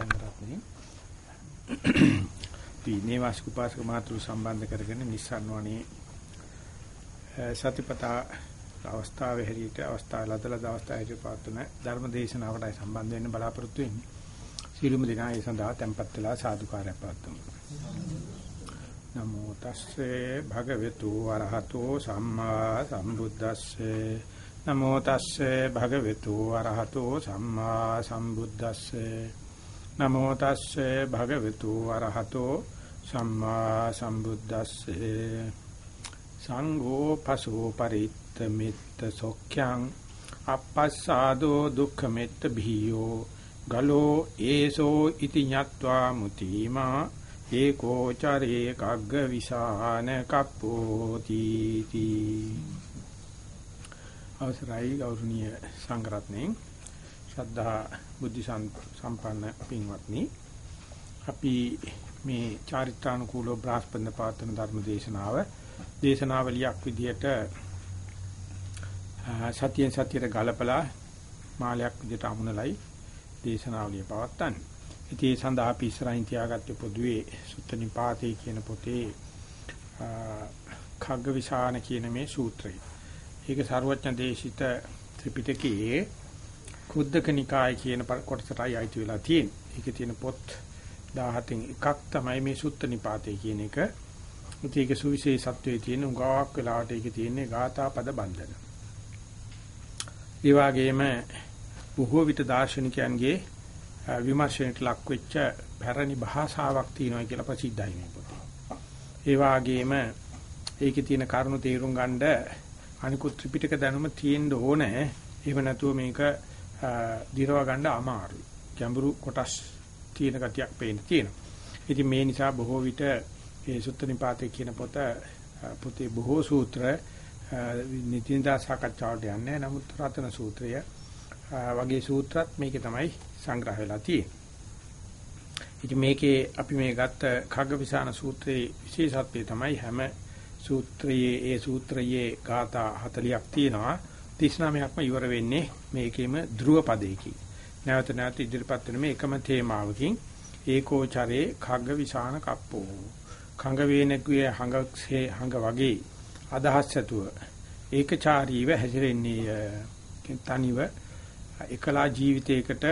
සංග්‍රහණේ පීනේවාසික උපාසක මාතෘ සම්බන්ධ කරගෙන නිස්සාරණවණේ සතිපතා අවස්ථාවේ හැටියට අවස්ථාව ලදලද අවස්ථාවේ පාතුන ධර්ම දේශනාවටයි සම්බන්ධ වෙන්න බලාපොරොත්තු වෙන්නේ. සීලුම දිනා ඒ සඳහා tempත් වෙලා සාදුකාරය පාතුමු. නමෝ තස්සේ භගවතු වරහතෝ සම්මා සම්බුද්දස්සේ නමෝ තස්සේ භගවතු වරහතෝ සම්මා සම්බුද්දස්සේ නමෝ තස්සේ භගවතු වරහතෝ සම්මා සම්බුද්දස්සේ. සංඝෝ පසෝ පරිත්ත මිත්ත සොක්ඛං අපස්සාදෝ දුක්ඛ මෙත්ත භීයෝ ගලෝ ඒසෝ ඉති ඤත්වා මුතිමා. ඒකෝ චරේ කග්ග විසාන කප්පෝති තී. අවසරයි ගෞරවනීය සංඝරත්නයන්. ශ්‍රද්ධා බුද්ධ සම්පන්න පින්වත්නි අපි මේ චාරිත්‍රානුකූලව බ්‍රහස්පන්ද පාතන ධර්ම දේශනාව දේශනාවලියක් විදියට සතියෙන් සතියට ගලපලා මාලයක් විදියට අමුණලයි දේශනාවලිය පවත්වන්නේ. ඉතින් ඒ සඳහා අපි ඉස්සරහින් තියාගත්තේ පොදුවේ සුත්ත නිපාතේ කියන පොතේ khaggavisana කියන මේ සූත්‍රය. ඒක ਸਰවඥ දේශිත ත්‍රිපිටකයේ කුද්දක නිකාය කියන කොටසටයි අයිති වෙලා තියෙන්නේ. ඒකේ තියෙන පොත් 17න් එකක් තමයි මේ සුත්ත නිපාතේ කියන එක. ඒක සුවිශේෂත්වයේ තියෙන උගාවක් වෙලාවට ඒකේ තියෙන්නේ ගාථා පද බන්ධන. ඒ වගේම බොහෝ විට දාර්ශනිකයන්ගේ විමර්ශනයට ලක් වෙච්ච පැරණි භාෂාවක් තියෙනවා කියලා ප්‍රසිද්ධයි මේ පොතේ. ඒ වගේම ඒකේ තියෙන කරුණු තේරුම් ගන්න අනිකුත් ත්‍රිපිටක දැනුම තියෙන්න ඕනේ. එහෙම නැතුව මේක දිරව ගන්න අමාරුයි. ගැඹුරු කොටස් තියෙන ගතියක් පේන්න තියෙනවා. ඉතින් මේ නිසා බොහෝ විට මේ සුත්ත නිපාතේ කියන පොත පොතේ බොහෝ සූත්‍ර නිතින්දා සාකච්ඡාවට යන්නේ. නමුත් රතන සූත්‍රය වගේ සූත්‍රත් මේකේ තමයි සංග්‍රහ වෙලා තියෙන්නේ. ඉතින් මේකේ අපි මේ ගත්ත khaggavisana සූත්‍රයේ විශේෂත්වය තමයි හැම සූත්‍රයේ ඒ සූත්‍රයේ ગાථා 40ක් තියෙනවා 39ක්ම ඉවර වෙන්නේ මේකෙම ධ්‍රුව පදයකින්. නැවත නැවත ඉදිරිපත් වෙන මේ එකම තේමාවකින් ඒකෝචරේ khagga විසාන කප්පෝ. khංග වේනකුයේ හංගසේ හංග වගේ අදහස් ඇතුව ඒකචාරීව හැසිරෙන්නේ තනිව එකලා ජීවිතයකට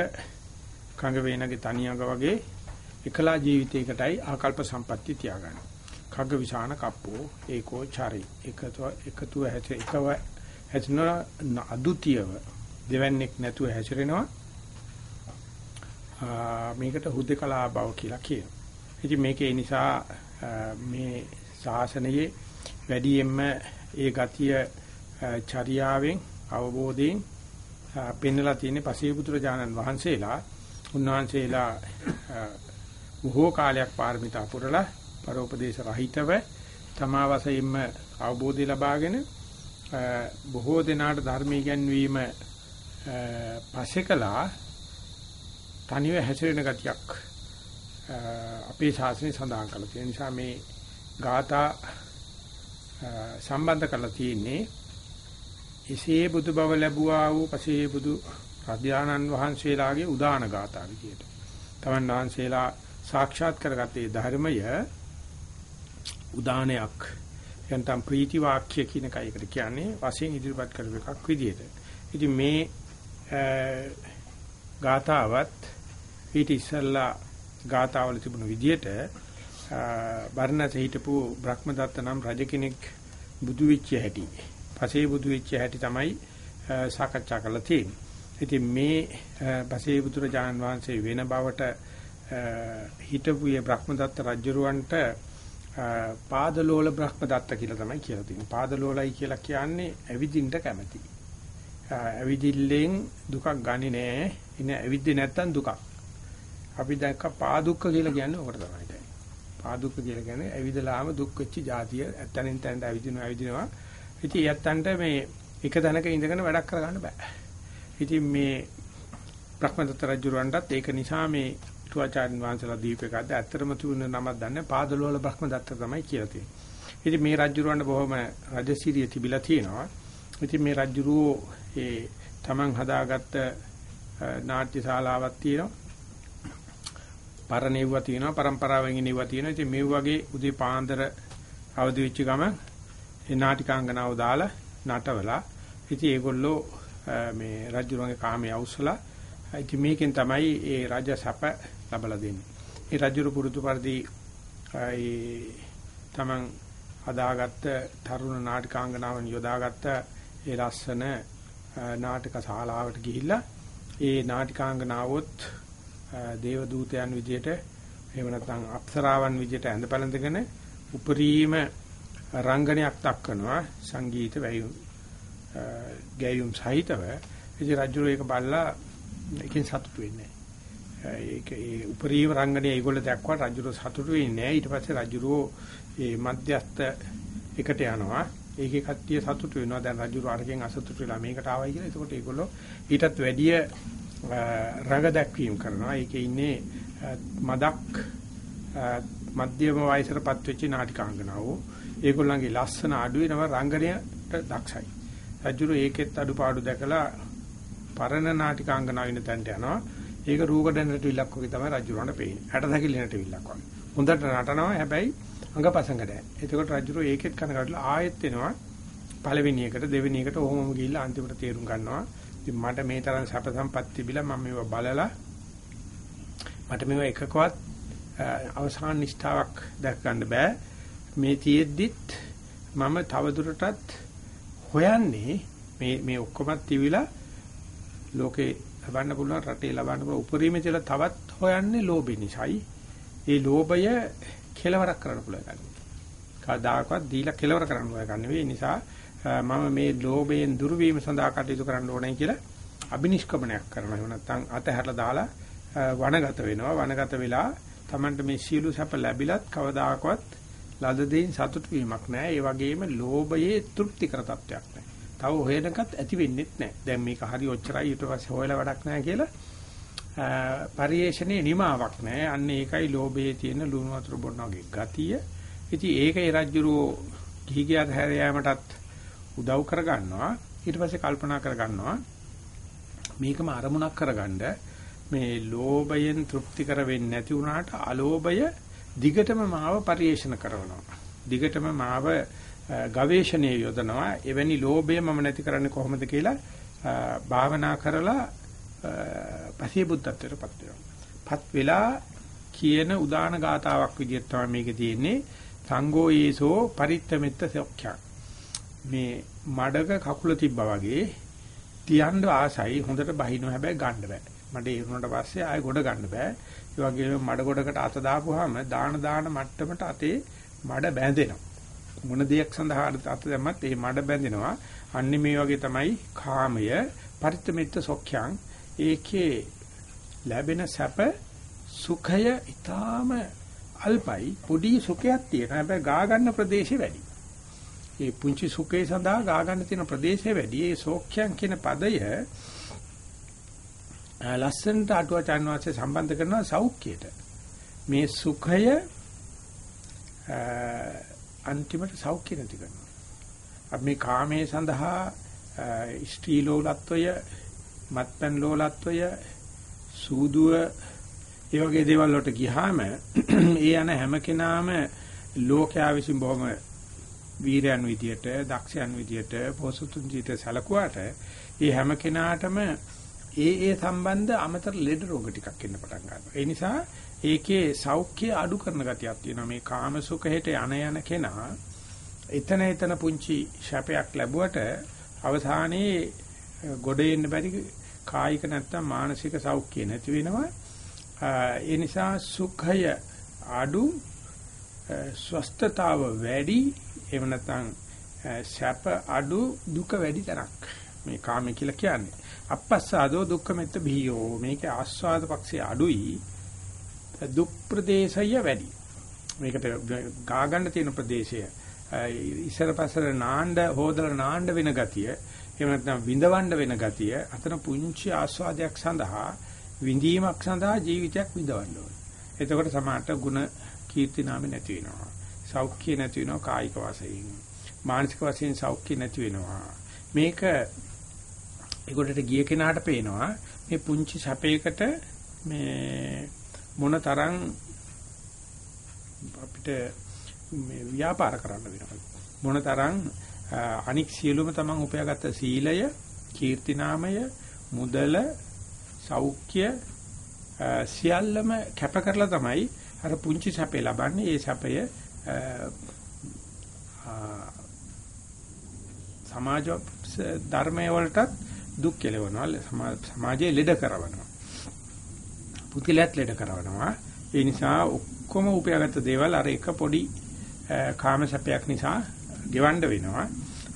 කංග වේනගේ තනියඟ වගේ එකලා ජීවිතයකටයි ආකල්ප සම්පatti තියාගන්න. කග්ග විසාන කප්පෝ ඒකෝ චරි එකතුව එකතුව හැච එකව හැචන අදුතියව දෙවන්නේක් නැතුව හැසිරෙනවා. මේකට හුදකලා බව කියලා කියනවා. ඉතින් මේකේ නිසා මේ ශාසනයේ වැඩියෙන්ම ඒ ගතිය චර්යාවෙන් අවබෝධයෙන් පෙන්වලා තියෙන පසේපුත්‍ර ජානන් වහන්සේලා. උන්වහන්සේලා බොහෝ කාලයක් පාරමිතා පුරලා පරෝපදේශ රහිතව තමා වශයෙන්ම අවබෝධය ලබාගෙන බොහෝ දෙනාට ධර්ම ඉගැන්වීම පසෙකලා තනිව හැසිරෙන ගතියක් අපේ ශාස්ත්‍රයේ සඳහන් කරලා තියෙන නිසා මේ ગાථා සම්බන්ධ කරලා තියෙන්නේ එසේ බුදු බව ලැබුවා වූ පසේ බුදු රද්‍යානන් වහන්සේලාගේ උදාන ગાථා විදියට. තමන් වහන්සේලා සාක්ෂාත් කරගත්තේ ධර්මය උදානයක්. යන්තම් ප්‍රීති වාක්‍ය කියන කයකට කියන්නේ වශයෙන් ඉදිරිපත් කරපු එකක් විදියට. ඉතින් මේ ගාතාවත් ඊට ඉස්සල්ලා ගාතාවල තිබුණු විදියට බර්ණස හිටපු බ්‍රහ්මදත්ත නම් රජ කෙනෙක් බුදු වෙච්ච හැටි, පසේ බුදු වෙච්ච හැටි තමයි සාකච්ඡා කරලා තියෙන්නේ. ඉතින් මේ පසේ බුදුරජාණන් වහන්සේ වෙන බවට හිටපුයේ බ්‍රහ්මදත්ත රජුරවන්ට පාදලෝල බ්‍රහ්මදත්ත කියලා තමයි කියලා තියෙන්නේ. පාදලෝලයි කියලා කියන්නේ ඇවිදින්න කැමති. ඇවිදිල්ලෙන් දුකක් ගන්නේ නැහැ. ඉන්නේ ඇවිද්දේ නැත්තම් දුකක්. අපි දැක්ක පාදුක්ක කියලා කියන්නේ ඔකට තමයි දැන්. පාදුක්ක කියලා කියන්නේ ඇවිදලාම දුක් වෙච්ච જાතිය ඇත්තනින් තැනට ඇවිදිනවා ඇවිදිනවා. ඉතින් යත්තන්ට මේ එක තැනක ඉඳගෙන වැඩක් කරගන්න බෑ. ඉතින් මේ බ්‍රහ්මදත්ත රජුරවන්ටත් ඒක නිසා මේ තුආචාර්යන් වහන්සේලා දීපේකද්ද ඇත්තටම තුන නමක් දන්නේ පාදලවල බ්‍රහ්මදත්ත තමයි කියලා තියෙන්නේ. ඉතින් මේ රජුරවන්ට බොහොම රජසිරිය තිබිලා තියෙනවා. ඉතින් මේ රජුරෝ ඒ තමන් හදාගත්ත නාට්‍ය ශාලාවක් තියෙනවා. පරණෙව්වා තියෙනවා પરම්පරාවෙන් ඉනෙව්වා තියෙනවා. ඉතින් මේ වගේ උදේ පාන්දර අවදි වෙච්ච ගමන් ඒ නාටිකාංගනාව දාලා නටවලා ඉතින් ඒගොල්ලෝ මේ රජුරන්ගේ කාමයේ අවසලා ඉතින් මේකෙන් තමයි ඒ රජ සැප ලබලා දෙන්නේ. ඒ රජුරු පුරුදු පරිදි ඒ තමන් හදාගත්ත තරුණ නාටිකාංගනාවන් යොදාගත්ත ඒ ලස්සන නාටක ශාලාවට ගිහිල්ලා ඒ නාටිකාංගනාවොත් දේව දූතයන් විදියට එහෙම නැත්නම් අප්සරාවන් විදියට ඇඳපළඳගෙන උපරිම රංගනයක් දක්වනවා සංගීත වැයුම් ගැයුම් සහිතව ඉතින් රජු ඒක බලලා එකෙන් සතුටු වෙන්නේ ඒක ඒ උපරිම රංගනය ඒගොල්ලෝ දැක්වා රජුරෝ සතුටු වෙන්නේ නැහැ. ඊට පස්සේ රජුරෝ ඒ මධ්‍යස්ත එකට යනවා. ඒකේ කට්ටිය සතුටු වෙනවා. දැන් රජුරෝ අරකින් අසතුටු වෙලා මේකට ආවයි කියලා. එතකොට ඒගොල්ලෝ ඊටත් වැඩිය රඟ දැක්වීම කරනවා. ඒකේ ඉන්නේ මදක් මධ්‍යම වයසටපත් වෙච්ච නාටිකාංගනාවෝ. ඒගොල්ලන්ගේ ලස්සන අඩු වෙනව රංගනයට දක්ෂයි. රජුරෝ ඒකෙත් අඩුපාඩු දැකලා පරණ නාටිකාංගනාව ඉන්න තැනට යනවා. ඒක රූකඩ නැටවිල්ලක් වගේ තමයි රජුරවන්ට පේන්නේ. ඇට දකිලි නැටවිල්ලක් වගේ. හොඳට නටනවා හැබැයි අංගපසංගට. එතකොට රජුරෝ ඒකෙත් කනගාටුලා ආයෙත් එනවා. පළවෙනි එකට දෙවෙනි එකට ඔහොමම ගිහිල්ලා අන්තිමට තේරුම් ගන්නවා. ඉතින් මට මේ තරම් සැප සම්පත් තිබිලා මම මේව බලලා මට මේව එකකවත් අවසාන නිෂ්ඨාවක් දැක් ගන්න බෑ. මේ තියෙද්දිත් මම තවදුරටත් හොයන්නේ මේ මේ ඔක්කොමත් තිවිලා ලෝකේ ලබන්න පුළුවන් රටේ ලබන්න පුළුවන් උපරිමයේ කියලා තවත් හොයන්නේ ලෝභය නිසායි. ඒ ලෝභය කෙලවරක් කරන්න පුළුවන් එකක්. කවදාකවත් දීලා කෙලවර කරන්න පුළුවන් එකක් නෙවෙයි. නිසා මම මේ ලෝභයෙන් දුරු වීම සඳහා කටයුතු කරන්න ඕනේ කියලා අබිනිෂ්ක්‍මණයක් කරනවා. එහෙම නැත්නම් අතහැරලා දාලා වනගත වෙනවා. වනගත වෙලා Tamanට මේ සියලු සැප ලැබිලත් කවදාකවත් ලද දෙයින් සතුටු වීමක් නැහැ. ඒ වගේම ලෝභයේ තෘප්තිකර තත්වයක් නැහැ. තව හොයනකත් ඇති වෙන්නේත් නැහැ. දැන් මේක හරි ඔච්චරයි ඊට පස්සේ හොයලා වැඩක් නැහැ කියලා පරිේශණේ නිමාවක් නැහැ. අන්න ඒකයි ලෝභයේ තියෙන ලුණු වතුර බොන්න වගේ ගතිය. ඉතින් ඒකේ රජ්ජුරෝ ගිහි ගියත් හැර යාමටත් උදව් කරගන්නවා. ඊට පස්සේ කල්පනා කරගන්නවා මේකම අරමුණක් කරගන්න මේ ලෝභයෙන් තෘප්තිකර වෙන්නේ නැති වුණාට අලෝභය දිගටම මාව පරිේශන කරනවා. දිගටම මාව ගවේෂණයේ යොදනවා එවැනි ලෝභය මම නැති කරන්නේ කොහොමද කියලා භාවනා කරලා පසේ බුද්ධත්වයටපත් වෙනවා. පත් වෙලා කියන උදාන ගාතාවක් විදිහට තමයි මේකේ තියෙන්නේ සංඝෝ යේසෝ පරිත්තමෙත්ත සොක්ඛ්‍ය. මේ මඩක කකුල තිබ්බා වගේ තියන්න ආසයි හොඳට බහිනවා හැබැයි ගන්න බෑ. මඩේ ඉරුණාට පස්සේ ආයෙ ගොඩ ගන්න බෑ. ඒ වගේම මඩ ගොඩකට අත දාපුවාම දාන දාන මට්ටමට අතේ මඩ බැඳෙනවා. මොන දෙයක් සඳහා අත දැම්මත් ඒ මඩ බැඳෙනවා. අන්නේ මේ වගේ තමයි කාමය පරිත්‍මිත සොක්ඛයන් ඒකේ ලැබෙන සැප සුඛය ඊටාම අල්පයි පොඩි සුඛයක් තියෙනවා. හැබැයි ගා ගන්න ප්‍රදේශය වැඩි. ඒ පුංචි සුඛේ සඳහා ගා ගන්න තියෙන ප්‍රදේශය වැඩි. ඒ සෝක්ඛයන් කියන පදය ලස්සනට අටුවචන් වාසේ සම්බන්ධ කරනවා සෞඛ්‍යයට. මේ සුඛය අන්තිමට සෞඛ්‍ය නැති කරනවා. අපි මේ කාමයේ සඳහා ස්ත්‍රී ලෝලත්වය, මත්පැන් ලෝලත්වය, සූදුව ඒ වගේ දේවල් වලට ගියාම ඒ යන හැම කෙනාම ලෝකයා විසින් බොහොම වීරයන් විදියට, දක්ෂයන් විදියට, පොසුතුන් විදියට සැලකුවාට ඒ හැම කෙනාටම ඒ ඒ සම්බන්ධ අමතර ලෙඩ රෝග ටිකක් එන්න පටන් ගන්නවා. ඒ නිසා ඒකේ සෞඛ්‍ය අඩු කරන ගතියක් තියෙනවා. මේ කාම සුඛයට යන යන කෙනා එතන එතන පුංචි ශපයක් ලැබුවට අවසානයේ ගොඩ එන්න බැරි කායික නැත්තම් මානසික සෞඛ්‍ය නැති වෙනවා. ඒ නිසා සුඛය අඩු ස්වස්ථතාව වැඩි එහෙම නැත්නම් සැප අඩු දුක වැඩි තරක් මේ කාමය කියලා කියන්නේ. අපස්සාදෝ දුක්ඛ මෙත්ත බියෝ මේකේ ආස්වාද පක්ෂය අඩුයි දුක් ප්‍රදේශය වැඩි. මේකට ගා ගන්න තියෙන ප්‍රදේශය. ඉස්සර පස්සර නාණ්ඩ හොදලා නාණ්ඩ වෙන ගතිය එහෙම නැත්නම් විඳවන්න වෙන ගතිය අතන පුංචි ආස්වාදයක් සඳහා විඳීමක් සඳහා ජීවිතයක් විඳවන්න ඕනේ. එතකොට සමාහට ಗುಣ කීර්ති නාම නැති වෙනවා. සෞඛ්‍ය නැති වෙනවා කායික වශයෙන්. මානසික වශයෙන් සෞඛ්‍ය නැති වෙනවා. මේක ඒකට ගිය කෙනාට පේනවා. මේ පුංචි සැපයකට මේ මොන තරම් අපිට මේ ව්‍යාපාර කරන්න වෙනවද මොන තරම් අනික් සියලුම තමන් උපයාගත්ත සීලය කීර්ති නාමය මුදල සෞඛ්‍ය සියල්ලම කැප කරලා තමයි අර පුංචි සැපේ ලබන්නේ. ඒ සැපය සමාජ ධර්මයේ වලටත් දුක් කෙලවනවා. සමාජයේ ලෙඩ කරවනවා. පුතිලත් ලෙඩ කරවනවා ඒ නිසා ඔක්කොම උපයාගත්ත දේවල් අර එක පොඩි කාම සැපයක් නිසා ගෙවන්න වෙනවා.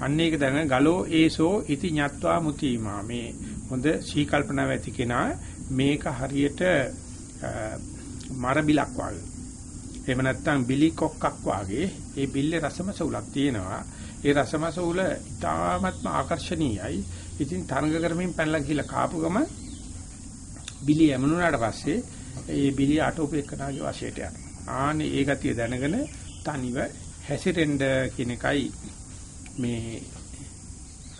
අන්න ඒක දැන ගලෝ ඒසෝ ඉති ඤත්වා මුතිමා. මේ හොඳ සීකල්පනාව ඇති කෙනා මේක හරියට මර බිලක් වගේ. එහෙම නැත්නම් බිලි කොක්කක් වාගේ. ඒ බිල්ලේ රසමස උලක් තියෙනවා. ඒ රසමස උල ඉතාමත්ම ආකර්ශනීයයි. ඉතින් තරඟ කරමින් පැනලා ගිහලා කාපු ගම බිලි යමුණාට පස්සේ ඒ බිලි අටෝපේකනාගේ වශයට යනවා. ආනේ ඒ ගතිය දැනගෙන තනිව හැසිරෙන්න කියන එකයි මේ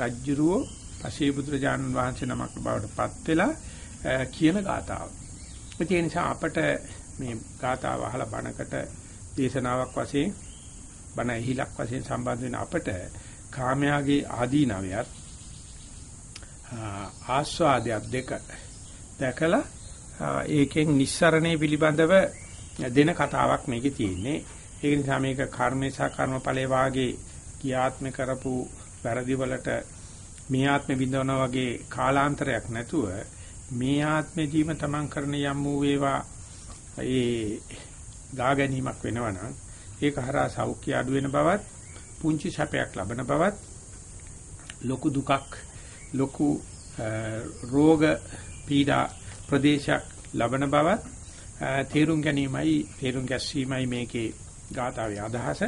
රජ්ජුරුව පශේපුත්‍රජානන් වහන්සේ නමක් බවට පත් වෙලා කියන ගාතාව. ඒ නිසා අපට මේ ගාථාව අහලා බණකට දේශනාවක් වශයෙන් බණ ඇහිලක් වශයෙන් සම්බන්ධ වෙන අපට කාමයාගේ ආදීනවයත් ආස්වාදයක් දෙක දැකලා ඒකෙන් නිස්සරණේ පිළිබඳව දෙන කතාවක් මේකේ තියෙන්නේ. ඒක නිසා මේක කර්මේ සහ කර්මඵලයේ වාගේ කියාත්ම කරපු වැරදි වලට මේ ආත්මෙ විඳවනා වගේ කාලාන්තරයක් නැතුව මේ ආත්මෙදීම තමන් කරන යම් වූ වේවා ඒ ගා ගැනීමක් වෙනවා නම් ඒක හරහා සෞඛ්‍ය අඩු වෙන බවත් පුංචි සැපයක් ලබන බවත් ලොකු දුකක් ලොකු රෝග පීඩා ප්‍රදේශයක් ලබන බවත් තේරුම් ගැනීමයි තේරුම් ගැස්වීමයි මේකේ ගාථාවේ අදහස.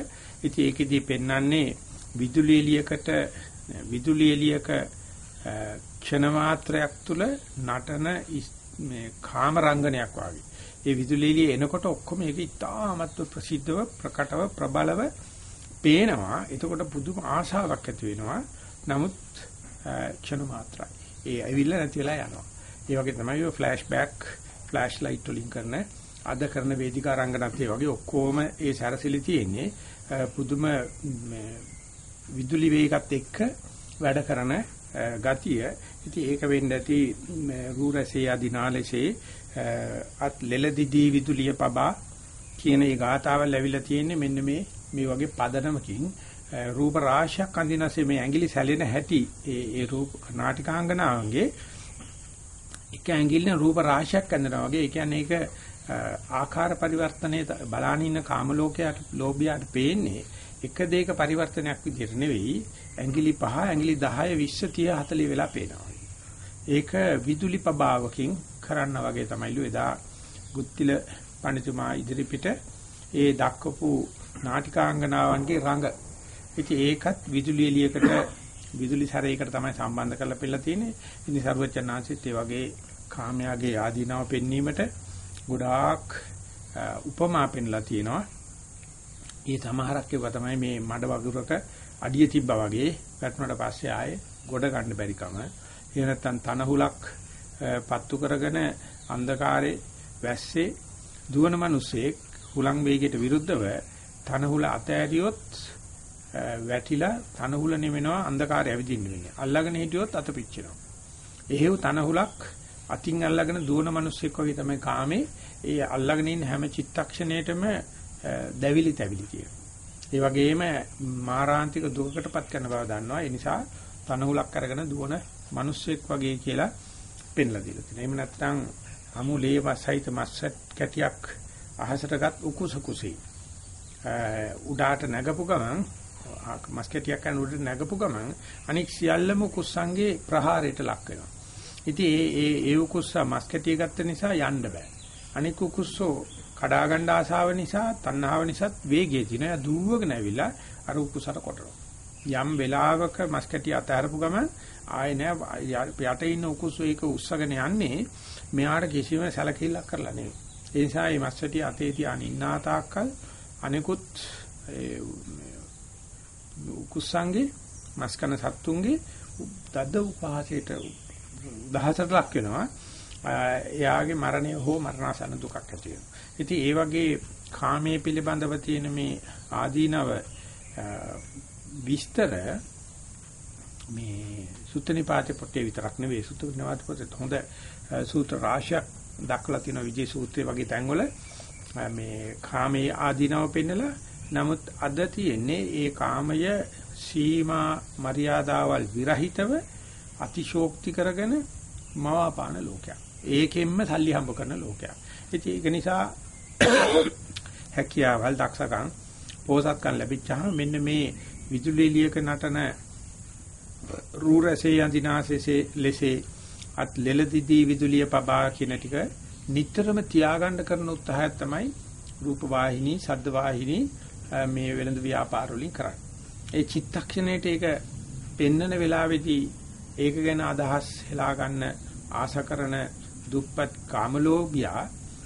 ඉතින් ඒකෙදී පෙන්වන්නේ විදුලි එළියකට විදුලි එළියක ක්ෂණ මාත්‍රයක් තුල නටන මේ කාම රංගනයක් වගේ. ඒ විදුලි එළිය එනකොට ඔක්කොම ඒක ඉතාමත් ප්‍රසිද්ධව ප්‍රකටව ප්‍රබලව පේනවා. එතකොට පුදුම ආශාවක් ඇති වෙනවා. නමුත් ක්ෂණ මාත්‍රයි. ඒ ඇවිල්ලා නැති වෙලා යනවා. ඒ වගේ තමයි ඔය ෆ්ලෑෂ් බෑක් ෆ්ලෑෂ් ලයිට් වලින් කරන අද කරන වේදිකා රංගනත් ඒ වගේ ඔක්කොම ඒ සැරසිලි තියෙන්නේ පුදුම විදුලි වේගات එක්ක වැඩ කරන ගතිය. ඉතින් ඒක වෙන්න ඇති රූරසේ ආදී නාලසේ අත් ලෙලදිදී විදුලිය පබා කියන ඒ ගාතාවල් ඇවිල්ලා තියෙන්නේ මෙන්න මේ මේ වගේ පදනමකින් රූප රාශියක් අඳිනසේ මේ ඇඟිලි සැලෙන හැටි ඒ ඒ රූප නාටිකාංගනාවන්ගේ එක ඇඟිල්ලෙන් රූප රාශියක් අඳිනවා වගේ ඒ කියන්නේ ඒක ආකාර පරිවර්තනයේ බලාන ඉන්න කාම ලෝකයට ලෝභියාට පේන්නේ එක දෙයක පරිවර්තනයක් විදිහට නෙවෙයි ඇඟිලි 5 ඇඟිලි 10 20 30 40 වෙලා පේනවා. ඒක විදුලි ප්‍රභාවකින් කරන්න වගේ තමයිලු එදා ගුත්තිල පඬිතුමා ඉදිරිපිට ඒ දක්වපු නාටිකාංගනාවන්ගේ රඟ. ඉතින් ඒකත් විදුලි එළියකට විදුලි සැරයකට තමයි සම්බන්ධ කරලා පෙන්නලා තියෙන්නේ. ඉතින් සර්වචනාංශිත් ඒ වගේ කාමයාගේ ආදීනව පෙන්වීමට ගොඩාක් උපමා පෙන්ලා තියෙනවා. ඒ සමහරක් ඒවා තමයි මේ මඩ වගුරක අඩිය තිබ්බා වගේ වැටුණාට පස්සේ ආයේ ගොඩ ගන්න බැරි කම. එහෙ නැත්නම් තනහුලක් පත්තු කරගෙන අන්ධකාරයේ වැස්සේ දුවන මිනිසෙක් හුලං වේගයට විරුද්ධව තනහුල අතෑරියොත් වැටිලා තනහුල නෙමෙනවා අන්ධකාරය ඇවිදින්න වෙන්නේ. අල්ලගෙන හිටියොත් අත පිච්චෙනවා. එහෙව් තනහුලක් අතින් අල්ලගෙන දුවන මිනිස්සෙක් වගේ තමයි කාමේ. ඒ අල්ලගෙන ඉන්න හැම චිත්තක්ෂණයකම දැවිලි තැවිලි කියනවා. ඒ වගේම මාරාන්තික දුකකටපත් කරන බව දන්නවා. ඒ නිසා තනහුලක් අරගෙන දුවන මිනිස්සෙක් වගේ කියලා පෙන්ලා දීලා තියෙනවා. එහෙම නැත්නම් අමුලේ වසයිත මස්සත් කැටියක් අහසටගත් උකුස කුසී. උඩාට නැගපු ගමන් මස් කැටියක් කරන උඩට නැගපු ගමන් අනික් සියල්ලම කුස්සන්ගේ ප්‍රහාරයට ලක් වෙනවා. ඉතින් ඒ ඒ ඒ උකුස්ස මස් කැටිය ගත්ත නිසා යන්න බෑ. අනික් උකුස්සෝ කඩා ගන්න ආසාව නිසා, තණ්හාව නිසාත් වේගය තියෙනවා. එයා දුවගෙන ඇවිල්ලා අර උකුසට කොටනවා. යම් වෙලාවක මස් කැටිය අතහැරපු ගමන් ආයේ නෑ යට ඉන්න උකුස්සු ඒක උස්සගෙන යන්නේ මෙයාට කිසිම සැලකිල්ලක් කරලා නෙවෙයි. ඒ නිසා මේ මස්සටි අතේ තියාන ඉන්නා තාක්කල් අනිකුත් උකුස්සන්ගේ මස්කන සත්තුන්ගේ දද්ද උපහාසයට දහසට ලක් වෙනවා. එයාගේ මරණය හෝ මරණාසන්න දුකක් ඇති වෙනවා. ඉතින් ඒ වගේ කාමයේ පිළිබඳව තියෙන මේ ආදීනව විස්තර මේ සුත්තනිපාතේ පොතේ විතරක් නෙවෙයි සුත්තනිපාත පොතේ හොඳ සූත්‍ර රාශියක් දක්වලා තියෙන විජේ සූත්‍රයේ වගේ තැන්වල මේ කාමයේ ආදීනව පෙන්නලා නමුත් අද තියෙන්නේ ඒ කාමය සීමා මර්යාදාවල් විරහිතව අතිශෝක්ති කරගෙන මවාපාන ලෝකයක්. ඒකෙන්ම සල්ලි හම්බ කරන ලෝකයක්. ඉතින් ඒක නිසා හැකියාවල් දක්ෂකම් පෝසත්කම් ලැබිච්චාම මෙන්න මේ විදුලි එළියක නටන රූරසේ යන්දිනාසෙසේ ලෙසේ අත් ලෙලදිදී විදුලිය පබා කියන ටික නිතරම තියාගන්න කරන උත්සාහය තමයි රූප වාහිනී, ශබ්ද වාහිනී මේ වෙළඳ ව්‍යාපාර වලින් කරන්නේ. ඒ චිත්තක්ෂණයට ඒක පෙන්නන වෙලාවේදී ඒක ගැන අදහස් හෙලා ගන්න ආශ කරන දුප්පත් කාමලෝභියා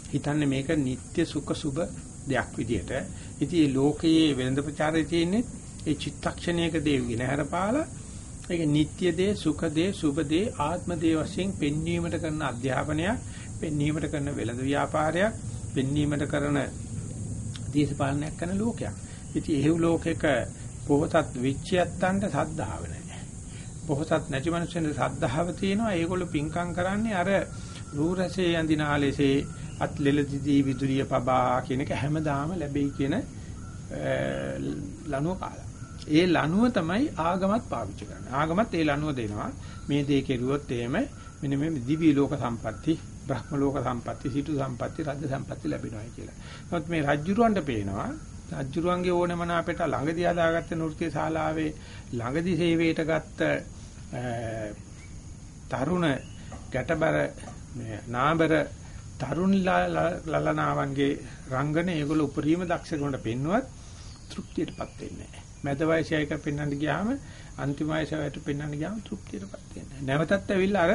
හිතන්නේ මේක නিত্য සුඛ සුබ දෙයක් විදියට. ඉතින් මේ ලෝකයේ වෙළඳ ප්‍රචාරය තියෙන්නේ ඒ චිත්තක්ෂණයක දේවගෙන හැරපාලා ඒක නিত্য දේ, සුඛ දේ, සුබ දේ, ආත්ම දේ වශයෙන් පෙන්වීමට කරන අධ්‍යාපනයක්, පෙන්වීමට කරන වෙළඳ ව්‍යාපාරයක්, පෙන්වීමට කරන දේශපාලනයක් කරන ලෝකයක්. ඉතින් එහෙව් ලෝකයක පොහොසත් විච්‍යත්තන්ට සද්ධාව නැහැ. පොහසත් නැති මිනිස්සුන්ට සද්ධාව තියෙනවා. ඒගොල්ලෝ පිංකම් කරන්නේ අර රූරසේ යන්දිනාලේසේ අත් ලෙලදිදී විදුලිය පබා කියන එක හැමදාම ලැබෙයි කියන ලනුව කාලා. ඒ ලනුව තමයි ආගමත් පාවිච්චි කරන්නේ. ආගමත් ඒ ලනුව දෙනවා. මේ දේ කෙරුවොත් එහෙම මෙන්න මේ දිවි ලෝක සම්පatti, බ්‍රහ්ම ලෝක සම්පatti, සිටු සම්පatti, රාජ්‍ය සම්පatti ලැබෙනවායි කියලා. නමුත් මේ රජ්ජුරුවන්ට පේනවා රජ්ජුරුවන්ගේ ඕනමන අපිට ළඟදී හදාගත්ත නෘත්‍ය ශාලාවේ ළඟදී සේවයට ගත්ත තරුණ ගැටබර නාබර තරුණ ලලනාවන්ගේ රංගන ඒගොල්ලෝ උපරිම දක්ෂකමට පෙන්නුවත් තෘප්තියටපත් වෙන්නේ නැහැ. මැද වයසයි එක පෙන්වන්න ගියාම අන්තිම වයසට පෙන්වන්න ගියාම තෘප්තියටපත් වෙන්නේ නැහැ. නැවතත් ඇවිල්ලා අර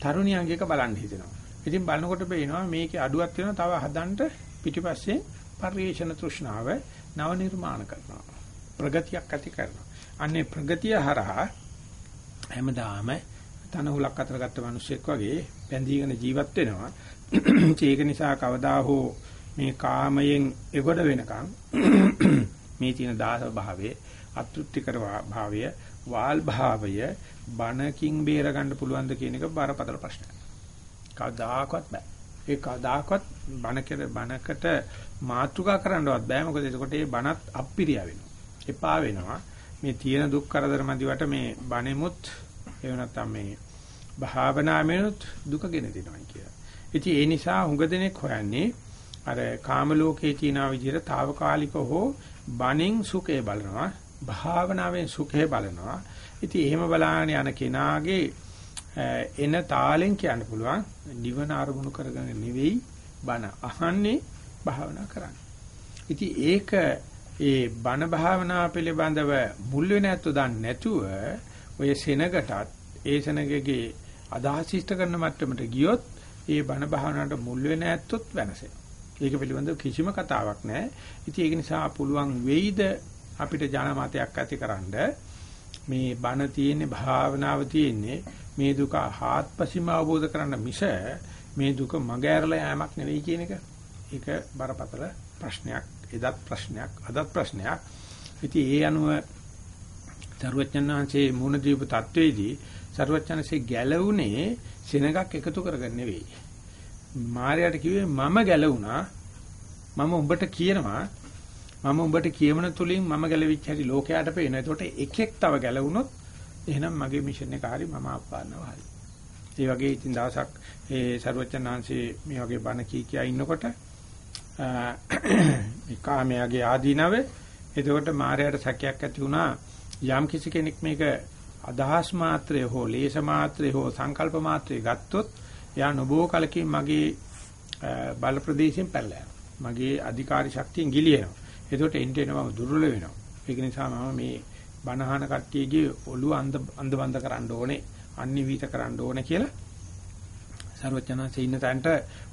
තරුණියන්ගේක බලන්න හිතෙනවා. ඉතින් බලනකොට පේනවා මේකේ අඩුවක් වෙනවා තව හදන්න පිටිපස්සේ පරිේශන තෘෂ්ණාව නව නිර්මාණ කරනවා. ප්‍රගතියක් ඇති කරනවා. අන්නේ ප්‍රගතිය හරහා හැමදාම තනහුලක් අතර ගත්ත මිනිස්සෙක් වගේ බැඳීගෙන ජීවත් වෙනවා. ඒක නිසා කවදා හෝ මේ කාමයෙන් එගොඩ වෙනකන් මේ තියෙන දාස භාවයේ අතෘප්තිකර භාවය වාල් භාවය බණකින් බේර ගන්න පුළුවන්ද කියන එක බරපතල ප්‍රශ්නයක්. කවදාකවත් බෑ. ඒ කවදාකවත් බණකට බණකට මාතෘකා කරන්නවත් බෑ මොකද එතකොට ඒ බණත් අප්පිරිය වෙනවා. එපා වෙනවා. මේ තියෙන දුක් කරදර මැදිවට මේ බණෙමුත් එහෙම නැත්නම් මේ භාවනාවෙනුත් දුක ගෙන දෙනවා කියලා. ඉතින් ඒ නිසා හුඟ දෙනෙක් හොයන්නේ අර කාම ලෝකයේ තියෙන විදිහට తాවකාලික හෝ බණෙන් සුඛය බලනවා භාවනාවෙන් සුඛය බලනවා. ඉතින් එහෙම බලාගෙන යන කෙනාගේ එන තාලෙන් කියන්න පුළුවන් නිවන අරමුණු කරගෙන නෙවෙයි බණ අහන්නේ භාවනා කරන්නේ. ඉතින් ඒක ඒ බණ භාවනාව පිළිබඳව මුල් වෙන ඇත්ත දන්නේ නැතුව ඔය සෙනගටත් ඒ සෙනගගේ අදහස් ඉෂ්ට කරන මට්ටමට ගියොත් ඒ බණ භාවනාවට මුල් වෙන ඇත්තොත් වෙනසෙනවා. ඒක පිළිබඳව කිසිම කතාවක් නැහැ. ඉතින් ඒක නිසා පුළුවන් වෙයිද අපිට ජනමතයක් ඇතිකරනද මේ බණ තියෙන්නේ භාවනාව තියෙන්නේ මේ දුක හාත්පසින්ම අවබෝධ කරගන්න මිස මේ දුක මග ඇරලා යෑමක් නෙවෙයි කියන එක. ඒක බරපතල ප්‍රශ්නයක් එදත් ප්‍රශ්නයක් අදත් ප්‍රශ්නයක්. ඉතින් ඒ අනුව සර්වඥාන්සේ මූණ දීප තත්වයේදී සර්වඥාන්සේ ගැලවුනේ සෙනගක් එකතු කරගන්න නෙවෙයි. මාර්යාට කිව්වේ මම ගැලවුණා මම උඹට කියනවා මම උඹට කියවන තුලින් මම ගැලවිච්ච හැටි ලෝකයට පේනවා. ඒකට එකෙක් තව ගැලවුණොත් එහෙනම් මගේ මිෂන් එක හරි මම අප්පානවා හරි. ඒ වගේ ඉතින් දවසක් ඒ ਸਰවචනාංශේ මේ වගේ බණ කී කියා ඉන්නකොට මේ කාමයාගේ ආදීනව එතකොට මායයට සැකයක් ඇති වුණා යම් කිසි කෙනෙක් මේක අදහස් මාත්‍රය හෝ ලේස මාත්‍රය හෝ සංකල්ප මාත්‍රය ගත්තොත් එයා නොබෝ කලකින් මගේ බල ප්‍රදේශයෙන් පැනලා යනවා. මගේ අධිකාරී ශක්තියෙන් ගිලිනවා. එතකොට එන්ට එනවා දුර්වල වෙනවා. ඒක නිසා මම මේ බණහන කට්ටියගේ ඔළුව අන්ද අන්දබන්ද කරන්න ඕනේ, අනිවිත කරන්න ඕනේ කියලා සර්වඥාන්සේ ඉන්න තැනට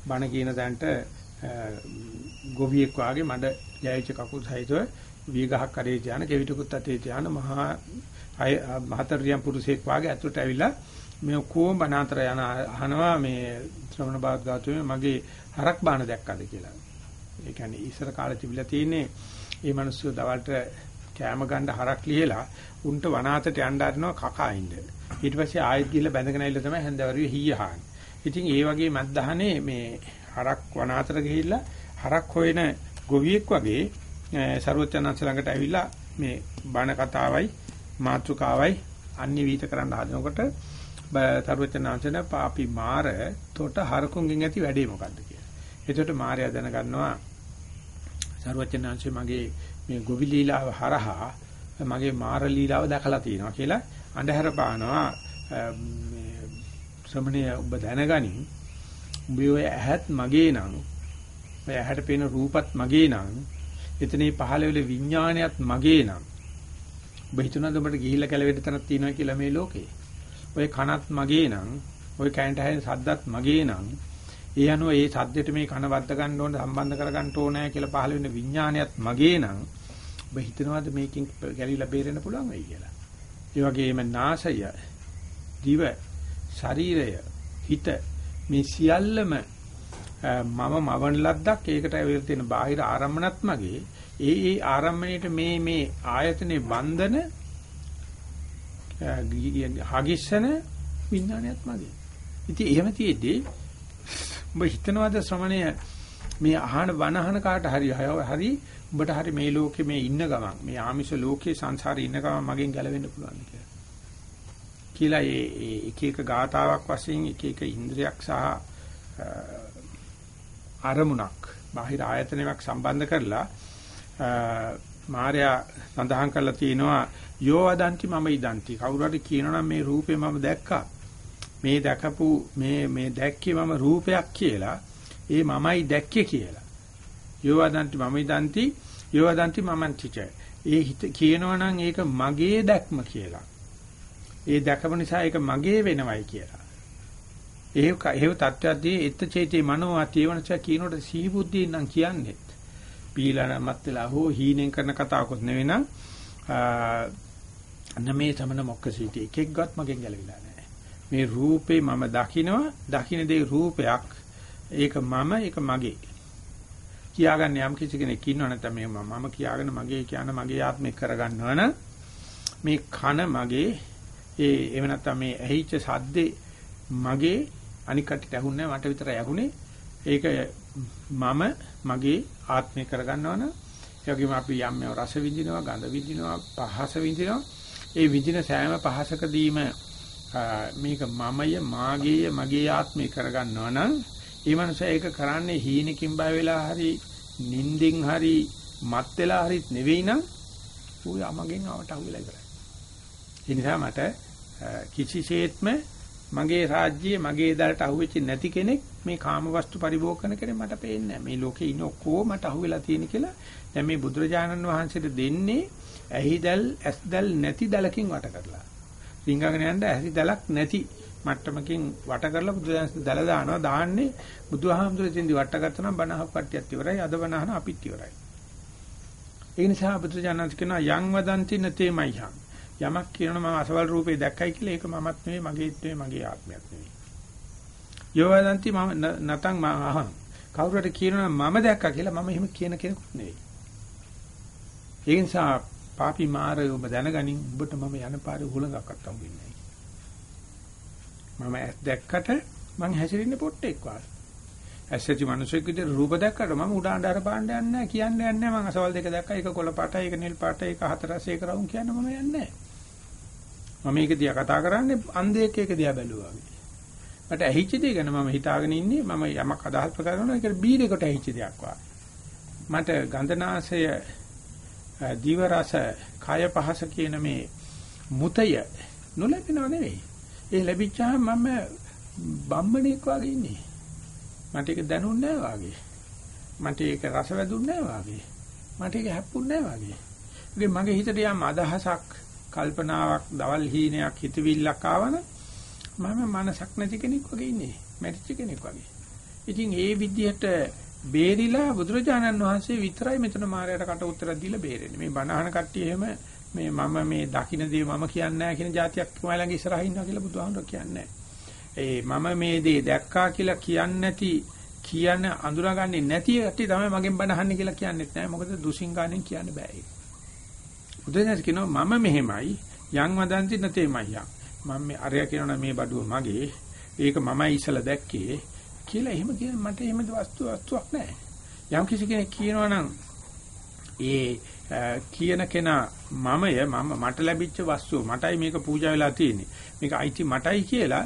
බණ කියන තැනට ගොවියෙක් වාගේ මඩ යයිච කකුල් සහිතව වීගහක් කරේ ධාන කෙවිතුකුත් අතේ ධාන මහා හතරියම් පුරුෂයෙක් වාගේ අතුරට ඇවිල්ලා මේ කොම් බනාතර යන අහනවා මේ ශ්‍රවණ භාග්‍යවතුමේ මගේ හරක් බාන දැක්කද කියලා. ඒ කියන්නේ ඉස්සර කාලේ තිබිලා තියෙන්නේ මේ මිනිස්සු දවල්ට කෑම ගන්න හරක් ලියලා උන්ට වනාතට යන්න හදනවා කකා ඉන්න. ඊට පස්සේ ආයෙත් ගිහලා බැඳගෙන ඇවිල්ලා තමයි හැන්දවරුවේ හීය හාන්නේ. ඉතින් ඒ වගේ මද්දහනේ මේ හරක් වනාතට ගිහිල්ලා හරක් හොයන ගොවියෙක් වගේ ਸਰවචනංශ ළඟට ඇවිල්ලා මේ බණ කතාවයි මාතෘකාවයි අන්‍යවිත කරන්න හදනකොට ਸਰවචනංශන පාපි මාර තොට හරකුන්ගෙන් ඇති වැඩේ මොකද්ද කියලා. එතකොට මාරයා දැනගන්නවා ਸਰවචනංශ මගේ මේ ගොවි ලීලාව හරහා මගේ මාර ලීලාව දැකලා තියෙනවා කියලා අඳුර පානවා. මේ ශ්‍රමණය ඔබ දැනගනින්. උඹ ඔය ඇහත් මගේ නං ඔය ඇහැට පේන රූපත් මගේ නං එතනේ පහළ වෙල විඥානයත් මගේ නං. ඔබ හිතනද ඔබට ගිහිල්ලා කැලවෙට තැනක් තියෙනවා කියලා මේ ලෝකේ? ඔය කනත් මගේ නං ඔය කැන්ට හැෙන සද්දත් මගේ නං. ඒ අනුව ඒ සද්දෙට මේ කන වද්ද ගන්න ඕන සම්බන්ධ කර ගන්න ඕනෑ කියලා පහළ වෙන විඥානයත් මගේ නං ඔබ හිතනවාද මේකෙන් ගැලිලා බේරෙන්න පුළුවන් වෙයි කියලා. ඒ වගේම නාසය, දිව, ශරීරය, හිත මේ සියල්ලම මම මවන ලද්දක් ඒකට ඇවිල්ලා තියෙන බාහිර ආරම්මණත් මගේ ඒ ඒ ආරම්මණයට මේ මේ ආයතනේ බන්ධන හගිස්සන විඥානයත් මගේ. ඉතින් එහෙම තියෙද්දී ඔබ හිතනවාද ශ්‍රමණය? මේ අහන වනහන කාට හරි හරි උඹට හරි මේ ලෝකේ මේ ඉන්න ගමන් මේ ආමිෂ ලෝකේ සංසාරේ ඉන්න ගමන් මගෙන් ගැලවෙන්න පුළුවන් කියලා. කියලා ඒ එක එක ගාතාවක් වශයෙන් එක එක ඉන්ද්‍රියක් සහ අරමුණක් බාහිර ආයතනයක් සම්බන්ධ කරලා මාර්යා සඳහන් කරලා තියෙනවා යෝ වදන්ති මම ඉදන්ති. කවුරු හරි කියනනම් මේ රූපේ මම දැක්කා. මේ දැකපු මේ මේ දැක්කේ මම රූපයක් කියලා ඒ මමයි දැක්කේ කියලා. යෝ වදන්ති මම ඉදන්ති යෝ වදන්ති මමන්තිච ඒ හිත කියනවනම් ඒක මගේ දැක්ම කියලා. ඒ දැකපු නිසා ඒක මගේ වෙනවයි කියලා. එහෙව එහෙව තත්ත්වයක්දී එත් චේතේ මනෝ අතේවනච කියනකොට සිහි බුද්ධියෙන් නම් කියන්නේ. පීලනමත් වෙලා හෝ හීනෙන් කරන කතාවකුත් නෙවෙයි නම් නමේ තමන මොක්කසීටි එකෙක්වත් මගෙන් ගැලවිලා නැහැ මේ රූපේ මම දකිනවා දකින්න දේ රූපයක්. ඒක මම ඒක මගේ. කියාගන්න යම් කිසි කෙනෙක් ඉන්නව නැත්නම් මේ මම කියාගෙන මගේ කියන මගේ ආත්මේ කරගන්නවන මේ කන මගේ ඒ එහෙම නැත්නම් මේ ඇහිච්ච සද්දේ මගේ අනික් කටට ඇහුන්නේ මට විතරයි ඇහුනේ. ඒක මම මගේ ආත්මේ කරගන්නවන ඒ වගේම අපි යම් රස විඳිනවා ගඳ විඳිනවා පහස විඳිනවා. ඒ විඳින සෑම පහසකදීම මේක මමය මාගේය මගේ ආත්මේ කරගන්නවනම් ඒ මනුස්සයා ඒක කරන්නේ හීනකින් බය වෙලා හරි නිින්දෙන් හරි මත් වෙලා හරිත් නෙවෙයි නම් ඌ යමගෙන් ආවට අහුවෙලා ඉවරයි. ඒ නිසා මට කිසිසේත්ම මගේ රාජ්‍යයේ මගේ දලට අහුවෙච්ච නැති කෙනෙක් මේ කාමවස්තු පරිභෝග කරන කෙනෙක් මට පේන්නේ නැහැ. මේ ලෝකේ ඉන්න ඔක්කොම මට අහුවෙලා තියෙන කියලා දැන් මේ බුදුරජාණන් වහන්සේට දෙන්නේ ඇහිදල් ඇස්දල් නැති දලකින් වට කරලා. රිංගගෙන යන්න ඇහිදලක් නැති මට්ටමකින් වට කරලා බුදුදහම දල දානවා දාන්නේ බුදුහාමුදුරේ තින්දි වට ගත්තනම් බණහක් කට්ටියත් ඉවරයි අද බණහන අපිත් ඉවරයි. ඒ නිසා බුදුජානක කියනවා යං වදන්ති නතේමයිහං යමක් කියනවා මම අසවල් රූපේ දැක්කයි කියලා ඒක මමත් නෙවෙයි මගේත් නෙවෙයි මගේ ආත්මයක් නෙවෙයි. යෝ වදන්ති මම නතං මම අහං. කවුරු හරි කියනවා මම දැක්කා කියලා මම එහෙම කියන කෙනෙකුත් නෙවෙයි. ඒ නිසා පාපි මාරය ඔබ දැනගනින් ඔබට මම යන පාරේ හුලඟක්වත් හම්බෙන්නේ මම ඇස් දැක්කට මං හැසිරෙන්නේ පොට්ටෙක් වාගේ. ඇස් ඇති මිනිසෙක් විදිහට රූප දැක්කට මම උඩාඬ අර පාණ්ඩ යන්නේ නැහැ කියන්නේ යන්නේ නැහැ මං අසවල් දෙක දැක්කා ඒක කොළ පාටයි ඒක නිල් පාටයි ඒක හතරස් ඒක රවුම් කියන්නේ මම යන්නේ නැහැ. මම මේක දිහා කතා කරන්නේ අන්ධයෙක් ඒක දිහා බැලුවා වගේ. මට ඇහිච්ච දේ ගැන මම හිතාගෙන ඉන්නේ මම යමක් අදහස් ප්‍රකාශ කරනවා ඒක බීරේකට ඇහිච්ච දෙයක් වාගේ. මට ගන්ධනාසය දිව රස කය පහස කියන මේ මුතය නොලැබෙනව නෙවෙයි. ඒ ලැබිච්චාම මම බම්මණෙක් වගේ ඉන්නේ. මට ඒක දැනුන්නේ නැහැ වගේ. මට ඒක රස වැදුන්නේ නැහැ වගේ. මට ඒක හැප්පුන්නේ නැහැ වගේ. ඒකේ මගේ හිතට යම් අදහසක්, කල්පනාවක්, දවල් හීනයක්, හිතවිල්ලක් ආවන මම මනසක් නැති කෙනෙක් වගේ ඉන්නේ. මැරිච්ච කෙනෙක් වගේ. ඉතින් ඒ විදිහට බේරිලා බුදුරජාණන් වහන්සේ විතරයි මෙතන මායයට කට උතර දීලා බේරෙන්නේ. මේ බණහන කට්ටිය එහෙම මේ මම මේ දකින්න දේ මම කියන්නේ නැහැ කියන જાතියක් මයි ළඟ ඉස්සරහින් ඉන්නවා කියලා බුදුහාමුදුරුවෝ කියන්නේ ඒ මම මේ දේ දැක්කා කියලා කියන්නේ නැති කියන අඳුරගන්නේ නැති ඇටි තමයි මගෙන් බණ අහන්නේ කියලා කියන්නේත් නැහැ මොකද දුසින් ගානෙන් කියන්න බෑ ඒක. බුදුදහම කියනවා මම මෙහෙමයි යං වදන්ති නතේමයි යං. මම මේ අරය කියනවා මේ බඩුව මගේ ඒක මමයි ඉස්සලා දැක්කේ කියලා එහෙම කියන මට එහෙම වස්තු වස්තුවක් නැහැ. යම් කිසි කෙනෙක් කියනවා නම් ඒ කියන කෙනා මමය මම මට ලැබිච්ච වස්තුව මටයි මේක පූජා වෙලා තියෙන්නේ. මේක අයිති මටයි කියලා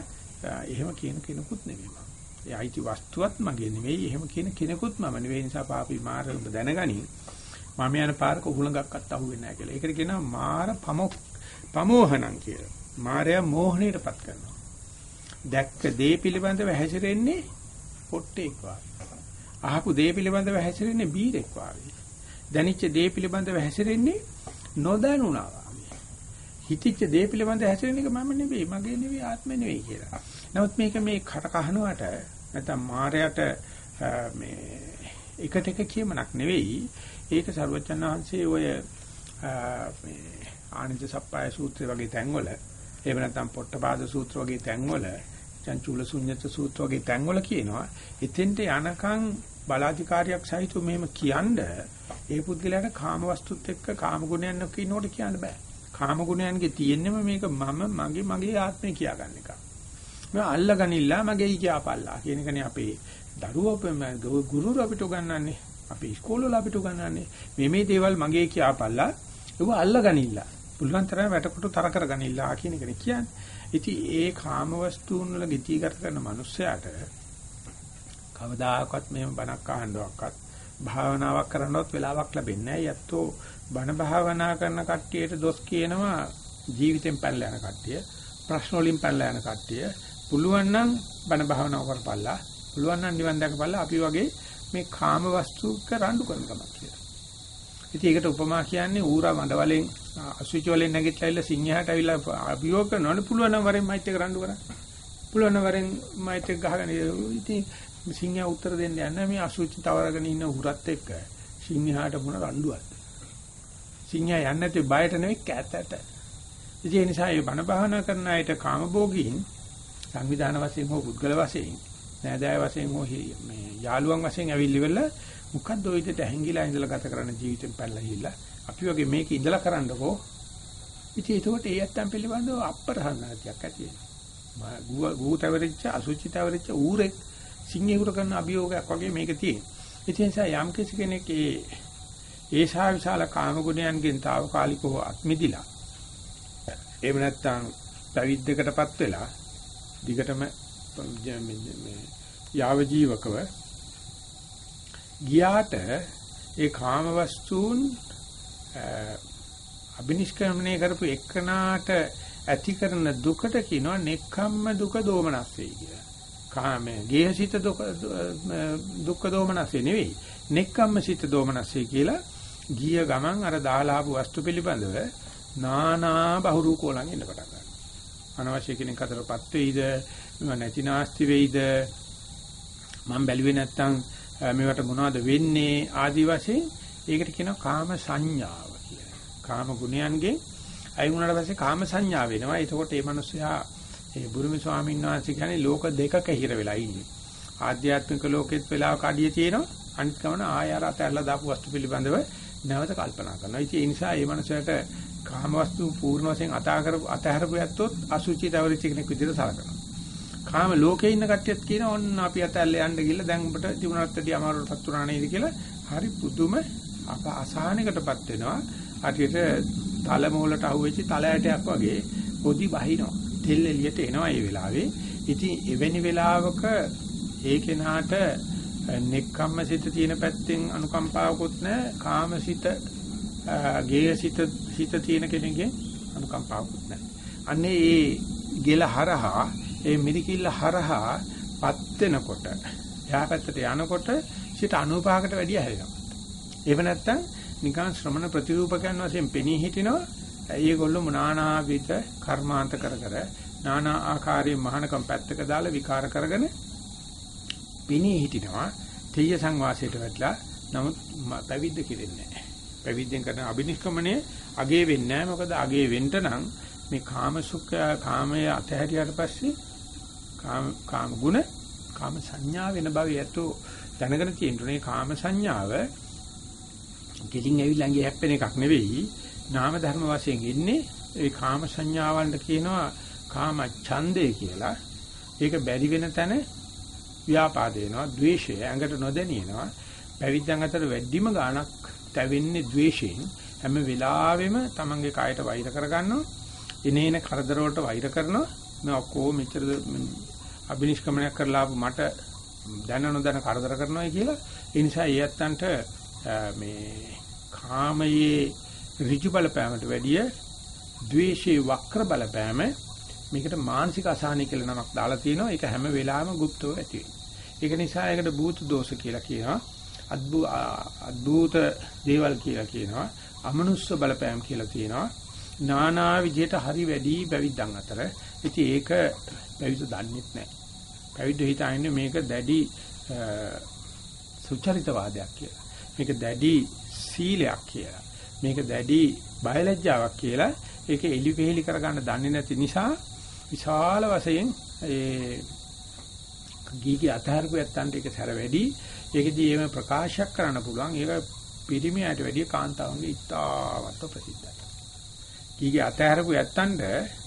එහෙම කියන කෙනෙකුත් නෙමෙයි මම. ඒ අයිති වස්තුවත් මගේ නෙමෙයි. එහෙම කියන කෙනෙකුත් මම නෙවෙයි. නිසා පාපී මාරඹ දැනගනි. මම යන පාරක උහුලඟක්වත් අහුවෙන්නේ නැහැ කියලා. ඒකට කියනවා මාර පමෝ පමෝහණං කියලා. මාරයා මෝහණයටපත් කරනවා. දැක්ක දේ පිළිබඳව හැසිරෙන්නේ පොට්ටෙක් වාගේ. අහපු දේ පිළිබඳව හැසිරෙන්නේ බීරෙක් වාගේ. දැනිච්ච දේ පිළිබඳව හැසිරෙන්නේ නොදැනුණා වාගේ. හිතිච්ච දේ පිළිබඳව හැසිරෙන එක මම නෙවෙයි, මගේ නෙවෙයි, ආත්මෙ නෙවෙයි කියලා. නමුත් මේක මේ කට කහනවට නැත්නම් මායයට මේ එකට එක කියමනක් නෙවෙයි. ඒක සර්වචන් වහන්සේ ඔය මේ ආනන්ද සප්පාය සූත්‍රය වගේ තැන්වල එහෙම නැත්නම් පොට්ටපාද සූත්‍ර වගේ තැන්වල චංචූල ශුන්්‍යත සූත්‍ර වගේ තැන්වල කියනවා එතෙන්ට යනකම් බලාධිකාරියක් සහිතව මෙහෙම කියනද ඒ පුද්ගලයාට කාම වස්තුත් එක්ක කාම ගුණයන් එක්ක ඉන්නකොට කියන්න බෑ. කාම ගුණයන්ගේ තියෙන්නම මේක මම මගේ මගේ ආත්මය කියාගන්න එක. මම අල්ලගනිලා මගේ කියාපල්ලා කියන එකනේ අපේ දරුවෝ ගුරුවරු අපිට උගන්වන්නේ. අපේ ඉස්කෝලවල අපිට උගන්වන්නේ මේ මේ දේවල් මගේ කියාපල්ලා ඒව අල්ලගනිලා. පුළුවන් තරම් වැටකොට තර කරගනිලා කියන එකනේ කියන්නේ. ඉතින් ඒ කාම වස්තුන් වල ගිතිගත කරන මිනිස්සයාට කවදාකවත් මෙහෙම බණක් අහන්නවක්වත් භාවනාවක් කරන්නවත් වෙලාවක් ලැබෙන්නේ නැහැ. යැත්තෝ බණ භාවනා කරන කට්ටියට දොස් කියනවා ජීවිතෙන් පැනලා යන කට්ටිය, ප්‍රශ්න වලින් පැනලා යන කට්ටිය. පුළුවන් නම් බණ භාවනාව කරපල්ලා, පුළුවන් නම් නිවන් දැකපල්ලා අපි වගේ මේ කාම වස්තුක රණ්ඩු කරන කමක් කියලා. ඉතින් ඒකට උපමා කියන්නේ ඌරා මඩවලෙන් අසුචි වලින් නැගිටලා ඉල්ල සිංහයාට ඇවිල්ලා අභියෝග කරනවනේ පුළුවන් නම් වරෙන් මයිත් එක රණ්ඩු කරන්න. පුළුවන් නම් වරෙන් මයිත් එක ගහගෙන ඉතින් සිංහයා උත්තර දෙන්න යන්නේ මේ අසුචි තවරගෙන ඉන්න උරත් එක්ක සිංහයාට මොන රණ්ඩුවක්ද? සිංහයා යන්නේ නැති බයට නෙවෙයි කැතට. ඉතින් ඒ නිසා මේ බණ භාවනා කරන අයට කාමභෝගීන් සංවිධාන වශයෙන් හෝ පුද්ගල වශයෙන් නෑදෑය වශයෙන් හෝ මේ යාළුවන් වශයෙන් ඇවිල්ලිවල මොකද්ද ඔය විදිහට හැංගිලා ඉඳලා ගත කරන ජීවිතෙන් පැනලා ගිහිල්ලා අපි වගේ මේක ඉඳලා කරන්නකෝ ඉතින් ඒකට ඒ ඇත්තන් පිළිබඳව අප්‍රහන්නතියක් ඇති වෙනවා ගූතවරිච්ච අසුචිතවරිච්ච ඌරෙක් සිංහෙකුට කරන අභියෝගයක් වගේ මේක තියෙන. ඒ නිසා යම් කිසි කෙනෙක් ඒ ඒසා විශාල කාම ගුණයන්ගෙන් తాවකාලිකව අත්මිදිලා එහෙම නැත්නම් පැවිද්දකටපත් වෙලා දිගටම මේ යාව ජීවකව ගියාට ඒ කාම වස්තුන් අබිනිෂ්ක්‍රමණය කරපු එක්කනාට ඇති කරන දුකට කියනවා නෙක්ඛම්ම දුක දෝමනස්සේ කියලා. කාමයේ ගේහසිත දුක දුක්ඛ දෝමනස්සේ නෙවෙයි. නෙක්ඛම්ම සිත දෝමනස්සේ කියලා ගිය ගමන් අර දාලාපු වස්තු පිළිබඳව නානා බහුරු කෝලං එන්න පටන් ගන්නවා. අනවශ්‍ය කෙනෙක් අතරපත් වෙයිද, නැති නාස්ති වෙයිද, මම බැලුවේ නැත්තම් මේවට මොනවද වෙන්නේ ආදි වශයෙන් ඒකට කියනවා කාම සංඥාව කියලා. කාම ගුණයන්ගෙන් අයින් වුණාට පස්සේ කාම සංඥා වෙනවා. එතකොට මේ මිනිස්සයා ඒ බුරුමි ස්වාමීන් වහන්සේ කියන්නේ ලෝක දෙකක හිර වෙලා ඉන්නේ. ආධ්‍යාත්මික ලෝකෙත් වෙලාවක අඩිය තියෙනවා. අනිත් කමන ආය අර අතහැරලා දාපු වස්තු පිළිබඳව නැවත කල්පනා කරනවා. ඉතින් ඒ නිසා මේ මනුස්සයාට කාම වස්තු පූර්ණ වශයෙන් අතා කරපු අතහැරපු ඇත්තොත් අසුචි තවරිච්ච කෙනෙක් විදිහට සලකනවා. කාම ලෝකේ ඉන්න කට්ටියත් කියන ඔන්න අපි අතල්ල යන්න ගිහලා දැන් උඹට තිබුණත් වැඩි අමාරුවටපත් වුණා නේද කියලා හරි පුදුම අප අසහනයකටපත් වෙනවා. අටියට තල මූලට අහුවෙච්ච තල ඇටයක් වගේ පොදි බහිනවා. තෙල් එළියට එනවා මේ වෙලාවේ. ඉතින් එවැනි වෙලාවක ඒ කෙනාට නෙක්ඛම්මසිත තියෙන පැත්තෙන් අනුකම්පාවකුත් නැහැ. කාමසිත ගේයසිත සිත තියෙන කෙනෙක්ගේ අනුකම්පාවකුත් නැහැ. අන්නේ ඒ ගෙල හරහා ඒ මිරිකිල්ල හරහා පත් වෙනකොට එහා පැත්තට යනකොට සිත 95කට වැඩිය හැදෙනවා. එහෙම නැත්නම් නිකන් ශ්‍රමණ ප්‍රතිරූපකයන් වශයෙන් පෙනී හිටිනවා. ඒගොල්ලෝ මුනානාවිත කර්මාන්ත කර කර নানা ආකාරයේ මහානකම් පැත්තක දාලා විකාර කරගෙන පෙනී හිටිනවා. තෙය සංවාසයට වැටලා නමුත් පැවිද්ද කෙරෙන්නේ නැහැ. පැවිද්දෙන් කරන අබිනිෂ්ක්‍මණය අගේ වෙන්නේ නැහැ. මොකද අගේ වෙන්න නම් මේ කාම සුඛ කාමයේ අතහැරියට පස්සේ කාම කාම ගුණ කාම සංඥා වෙන බව යැතෝ දැනගෙන තියෙනුනේ. කාම සංඥාව ගෙලින් ඇවිල්ලා ඇඟේ හැප්පෙන එකක් නෙවෙයි. නාම ධර්ම වශයෙන් ඉන්නේ ඒ කාම සංඥාවන්ට කියනවා කාම ඡන්දේ කියලා. ඒක බැරි වෙන තැන ව්‍යාපාද වෙනවා ද්වේෂය ඇඟට නොදැනියනවා පැවිද්දන් අතර වැඩිම ගාණක් තැවෙන්නේ ද්වේෂයෙන්. හැම වෙලාවෙම තමන්ගේ කායට වෛර කරගන්නවා. එනේන කරදර වලට වෛර කරනවා. මේ ඔක්කොම මෙච්චර අබිනිෂ්ක්‍මණයක් කරලා ආපු මට දැන නොදැන කරදර කරනවායි කියලා. ඒ නිසා ඒ ඇත්තන්ට මේ කාමයේ ඍජු බලපෑමට වැඩිය ද්වේෂයේ වක්‍ර බලපෑම මේකට මානසික අසහනය කියලා නමක් දාලා තිනවා ඒක හැම වෙලාවෙම গুপ্তව ඇති ඒක නිසා ඒකට භූත දෝෂ කියලා කියනවා. අද්භූත දේවල් කියලා කියනවා. අමනුස්ස බලපෑම් කියලා කියනවා නානා විදියට හරි වැඩි පැවිද්දන් අතර. ඉතින් ඒක පැවිද්ද දන්නේත් නැහැ. පැවිද්ද හිතන්නේ මේක දැඩි සුචරිතවාදයක් කියලා. මේක දැඩි සීලයක් කියලා. මේක දැඩි බයලජ්ජාවක් කියලා ඒක එලි වෙහෙලි කරගන්න දන්නේ නැති නිසා විශාල වශයෙන් ඒ ගීගේ අතහරපු යත්තන්ට ඒක සැර වැඩි. ඒකදී එහෙම ප්‍රකාශයක් කරන්න පුළුවන්. ඒක පිරිමියට වැඩිය කාන්තාවන්ගේ ඉතාමත් ප්‍රසිද්ධයි. ගීගේ අතහරපු යත්තන්ට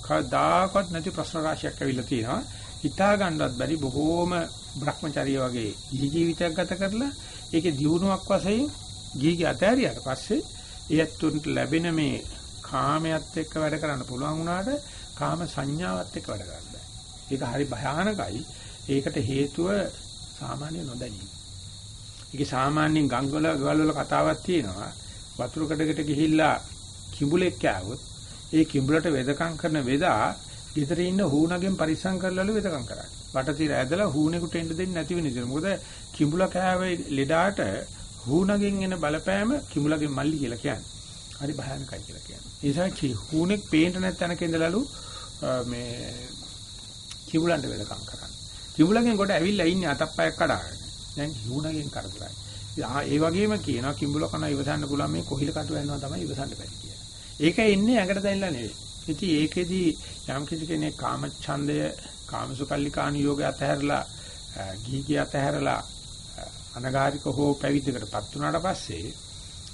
කවදාකවත් නැති ප්‍රශ්න රාශියක් ඇවිල්ලා තියෙනවා. හිතා ගන්නවත් බැරි බොහෝම Brahmacharya වගේ ජීවිතයක් ගත කරලා ඒකේ දියුණුවක් වශයෙන් ගීගේ අතෑරියට පස්සේ ඒත්තුන්ට ලැබෙන මේ කාමයට එක්ක වැඩ කරන්න පුළුවන් වුණාට කාම සංඥාවත් එක්ක වැඩ කරන්න බෑ. ඒක හරි භයානකයි. ඒකට හේතුව සාමාන්‍ය නොදැනීම. ඒකේ සාමාන්‍යයෙන් ගංගවල ගවල් වල කතාවක් තියෙනවා. වතුර කඩකට ගිහිල්ලා කිඹුලෙක් කෑවොත් ඒ කිඹුලට වෙදකම් කරන වෙදා ගෙදර ඉන්න හූනගෙන් පරිස්සම් කරලාලු වෙදකම් කරන්නේ. වටතිර ඇදලා හූනෙකුට එන්න දෙන්නේ නැති වෙන ඉතින්. මොකද කිඹුලා කෑවේ ලෙඩාට හූනගෙන් එන බලපෑම කිඹුලගෙන් මල්ලි කියලා කියන්නේ. හරි භයානකයි කියලා කියන්නේ. ඒ නිසා හූනෙක් පේන්න නැත්නම් ඉඳලාලු මේ කිඹුලන්ට වෙදකම් කරන්නේ. කිඹුලගෙන් කොට ඇවිල්ලා ඉන්නේ අතප්පයක් කඩාගෙන. දැන් හූනගෙන් කරදරයි. ඒ වගේම කියනවා කිඹුල කන ඉවසන්න පුළුවන් මේ කොහිල කටු යනවා තමයි ඉවසන්න බැරි කියලා. ඒක එන්නේ ඇඟට දැනලා නෙවෙයි. ඉතින් ඒකෙදි යම් කිසි කෙනෙක් කාමච්ඡන්දය කාමසුකල්ලිකාණ යෝගය අතහැරලා ගීගී අතහැරලා අනගාരിക හෝ පැවිද්දකටපත් වුණාට පස්සේ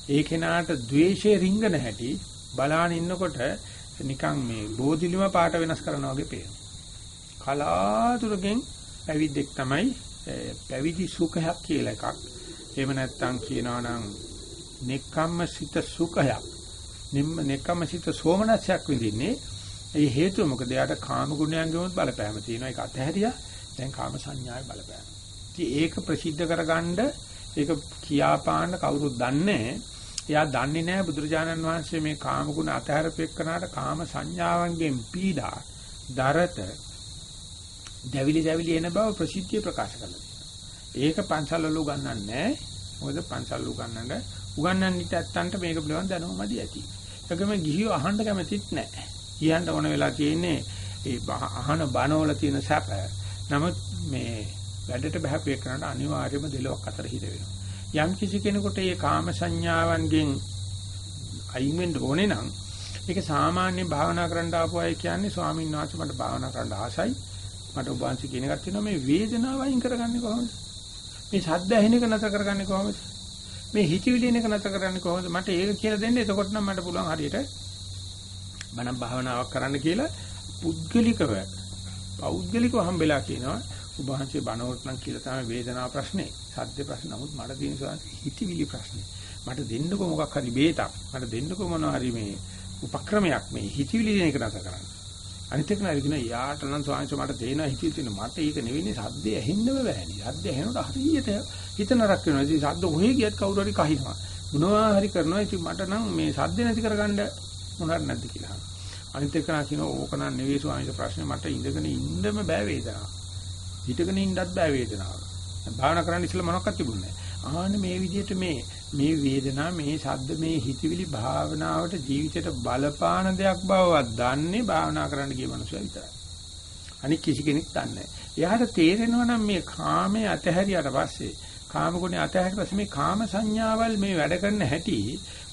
ඒ කෙනාට ද්වේෂයේ රිංගන හැටි බලාන ඉන්නකොට නිකන් මේ බෝධිලිම පාට වෙනස් කරනවා වගේ පේනවා. කලාතුරකින් පැවිද්දෙක් තමයි පැවිදි සුඛයක් කියලා එකක්. එහෙම නැත්නම් කියනවා නම් නෙක්ඛම්ම සිත සුඛයක්. නිම්ම නෙක්ඛම්ම සිත සෝමනස්යක් විඳින්නේ. ඒ හේතුව මොකද? එයාට කාම ගුණයන්ගෙම බලපෑම තියෙනවා. ඒක අතහැරියා. දැන් කාම සංඥාවේ බලපෑම. ඉතින් ඒක ප්‍රසිද්ධ කරගන්න ඒක කියාපාන්න කවුරුත් දන්නේ එයා දන්නේ නැහැ බුදුරජාණන් වහන්සේ මේ කාම ගුණ අතහැරපෙන්නට කාම සංඥාවන්ගෙන් පීඩා දරත දැවිලි දැවිලි එන බව ප්‍රසිද්ධිය ප්‍රකාශ කරලා තියෙනවා. ඒක පන්සල් වල උගන්වන්නේ නැහැ. මොකද පන්සල් උගන්වන්න උගන්වන්නත් ඇත්තන්ට මේක පිළිබඳ දැනුමදි ඇති. ඒකම ගිහියෝ අහන්න කැමතිත් නැහැ. කියන්න ඕන වෙලා තියෙන්නේ ඒ අහන බණවල තියෙන සැප. නමුත් මේ වැඩට බහපු එකනට අනිවාර්යයෙන්ම දෙලොක් අතර හිර වෙනවා. යම් කිසි කෙනෙකුට මේ කාම සංඥාවන්ගෙන් අයින් වෙන්න ඕනේ නම් ඒක සාමාන්‍ය භාවනා කරන්න ආපු අය කියන්නේ ස්වාමීන් වහන්සේ මට භාවනා කරන්න ආසයි. මට ඔබ වහන්සේ කියන එකක් තියෙනවා මේ වේදනාව අයින් කරගන්නේ කොහොමද? මේ ශබ්ද ඇහෙන එක නතර කරගන්නේ කොහොමද? මේ හිතවිලි එන එක නතර කරගන්නේ කොහොමද? මට ඒක කියලා දෙන්න. එතකොට නම් මට පුළුවන් හරියට බණ භාවනාවක් කරන්න කියලා පුද්ගලිකව පෞද්ගලිකව හම්බෙලා කියනවා. ඔබ වහන්සේ බණවලට නම් කියලා තමයි වේදනාව ප්‍රශ්නේ. සද්ද ප්‍රශ්න නමුත් මට තියෙන සාන්ති හිතවිලි ප්‍රශ්නේ. මට දෙන්නකො මොකක් හරි බේතක්. මට දෙන්නකො මොනවා හරි මේ උපක්‍රමයක් මේ හිතවිලි දෙන එක නතර කරන්න. අනිත් එක නෑ කියන යාට නම් ස්වාමීන් මට තේනවා හිතේ තියෙන මට ඒක නෙවෙයි සද්දේ ඇහෙන්නම බෑනේ. සද්දේ ඇහෙනකොට හරියට හිත නරක වෙනවා. ඉතින් සද්ද කොහේ ගියත් කවුරු හරි කහිනවා. මොනවා හරි කරනවා. ඉතින් මට නම් මේ සද්ද නැති කරගන්න මොනවාර නැද්ද කියලා. අනිත් එක නා කියන ඕක නම් නෙවෙයි ස්වාමීන් ප්‍රශ්නේ මට ඉඳගෙන ඉන්නම බෑ වේදනාව. හිටගෙන ඉන්නත් බෑ වේදනාව. භාවනා කරන්න ඉස්සෙල්ලා මොනවක්වත් තිබුණේ නැහැ. ආන්න මේ විදිහට මේ මේ වේදනාව මේ ශබ්ද මේ හිතවිලි භාවනාවට ජීවිතයට බලපාන දෙයක් බවවත් දන්නේ භාවනා කරන්න ගිය මනුස්සයා විතරයි. අනික කිසි කෙනෙක් දන්නේ නැහැ. එයාට තේරෙනවා නම් මේ කාමයේ අතහැරියට පස්සේ කාම ගුණය අතහැරියට පස්සේ මේ කාම සංඥාවල් මේ වැඩ කරන හැටි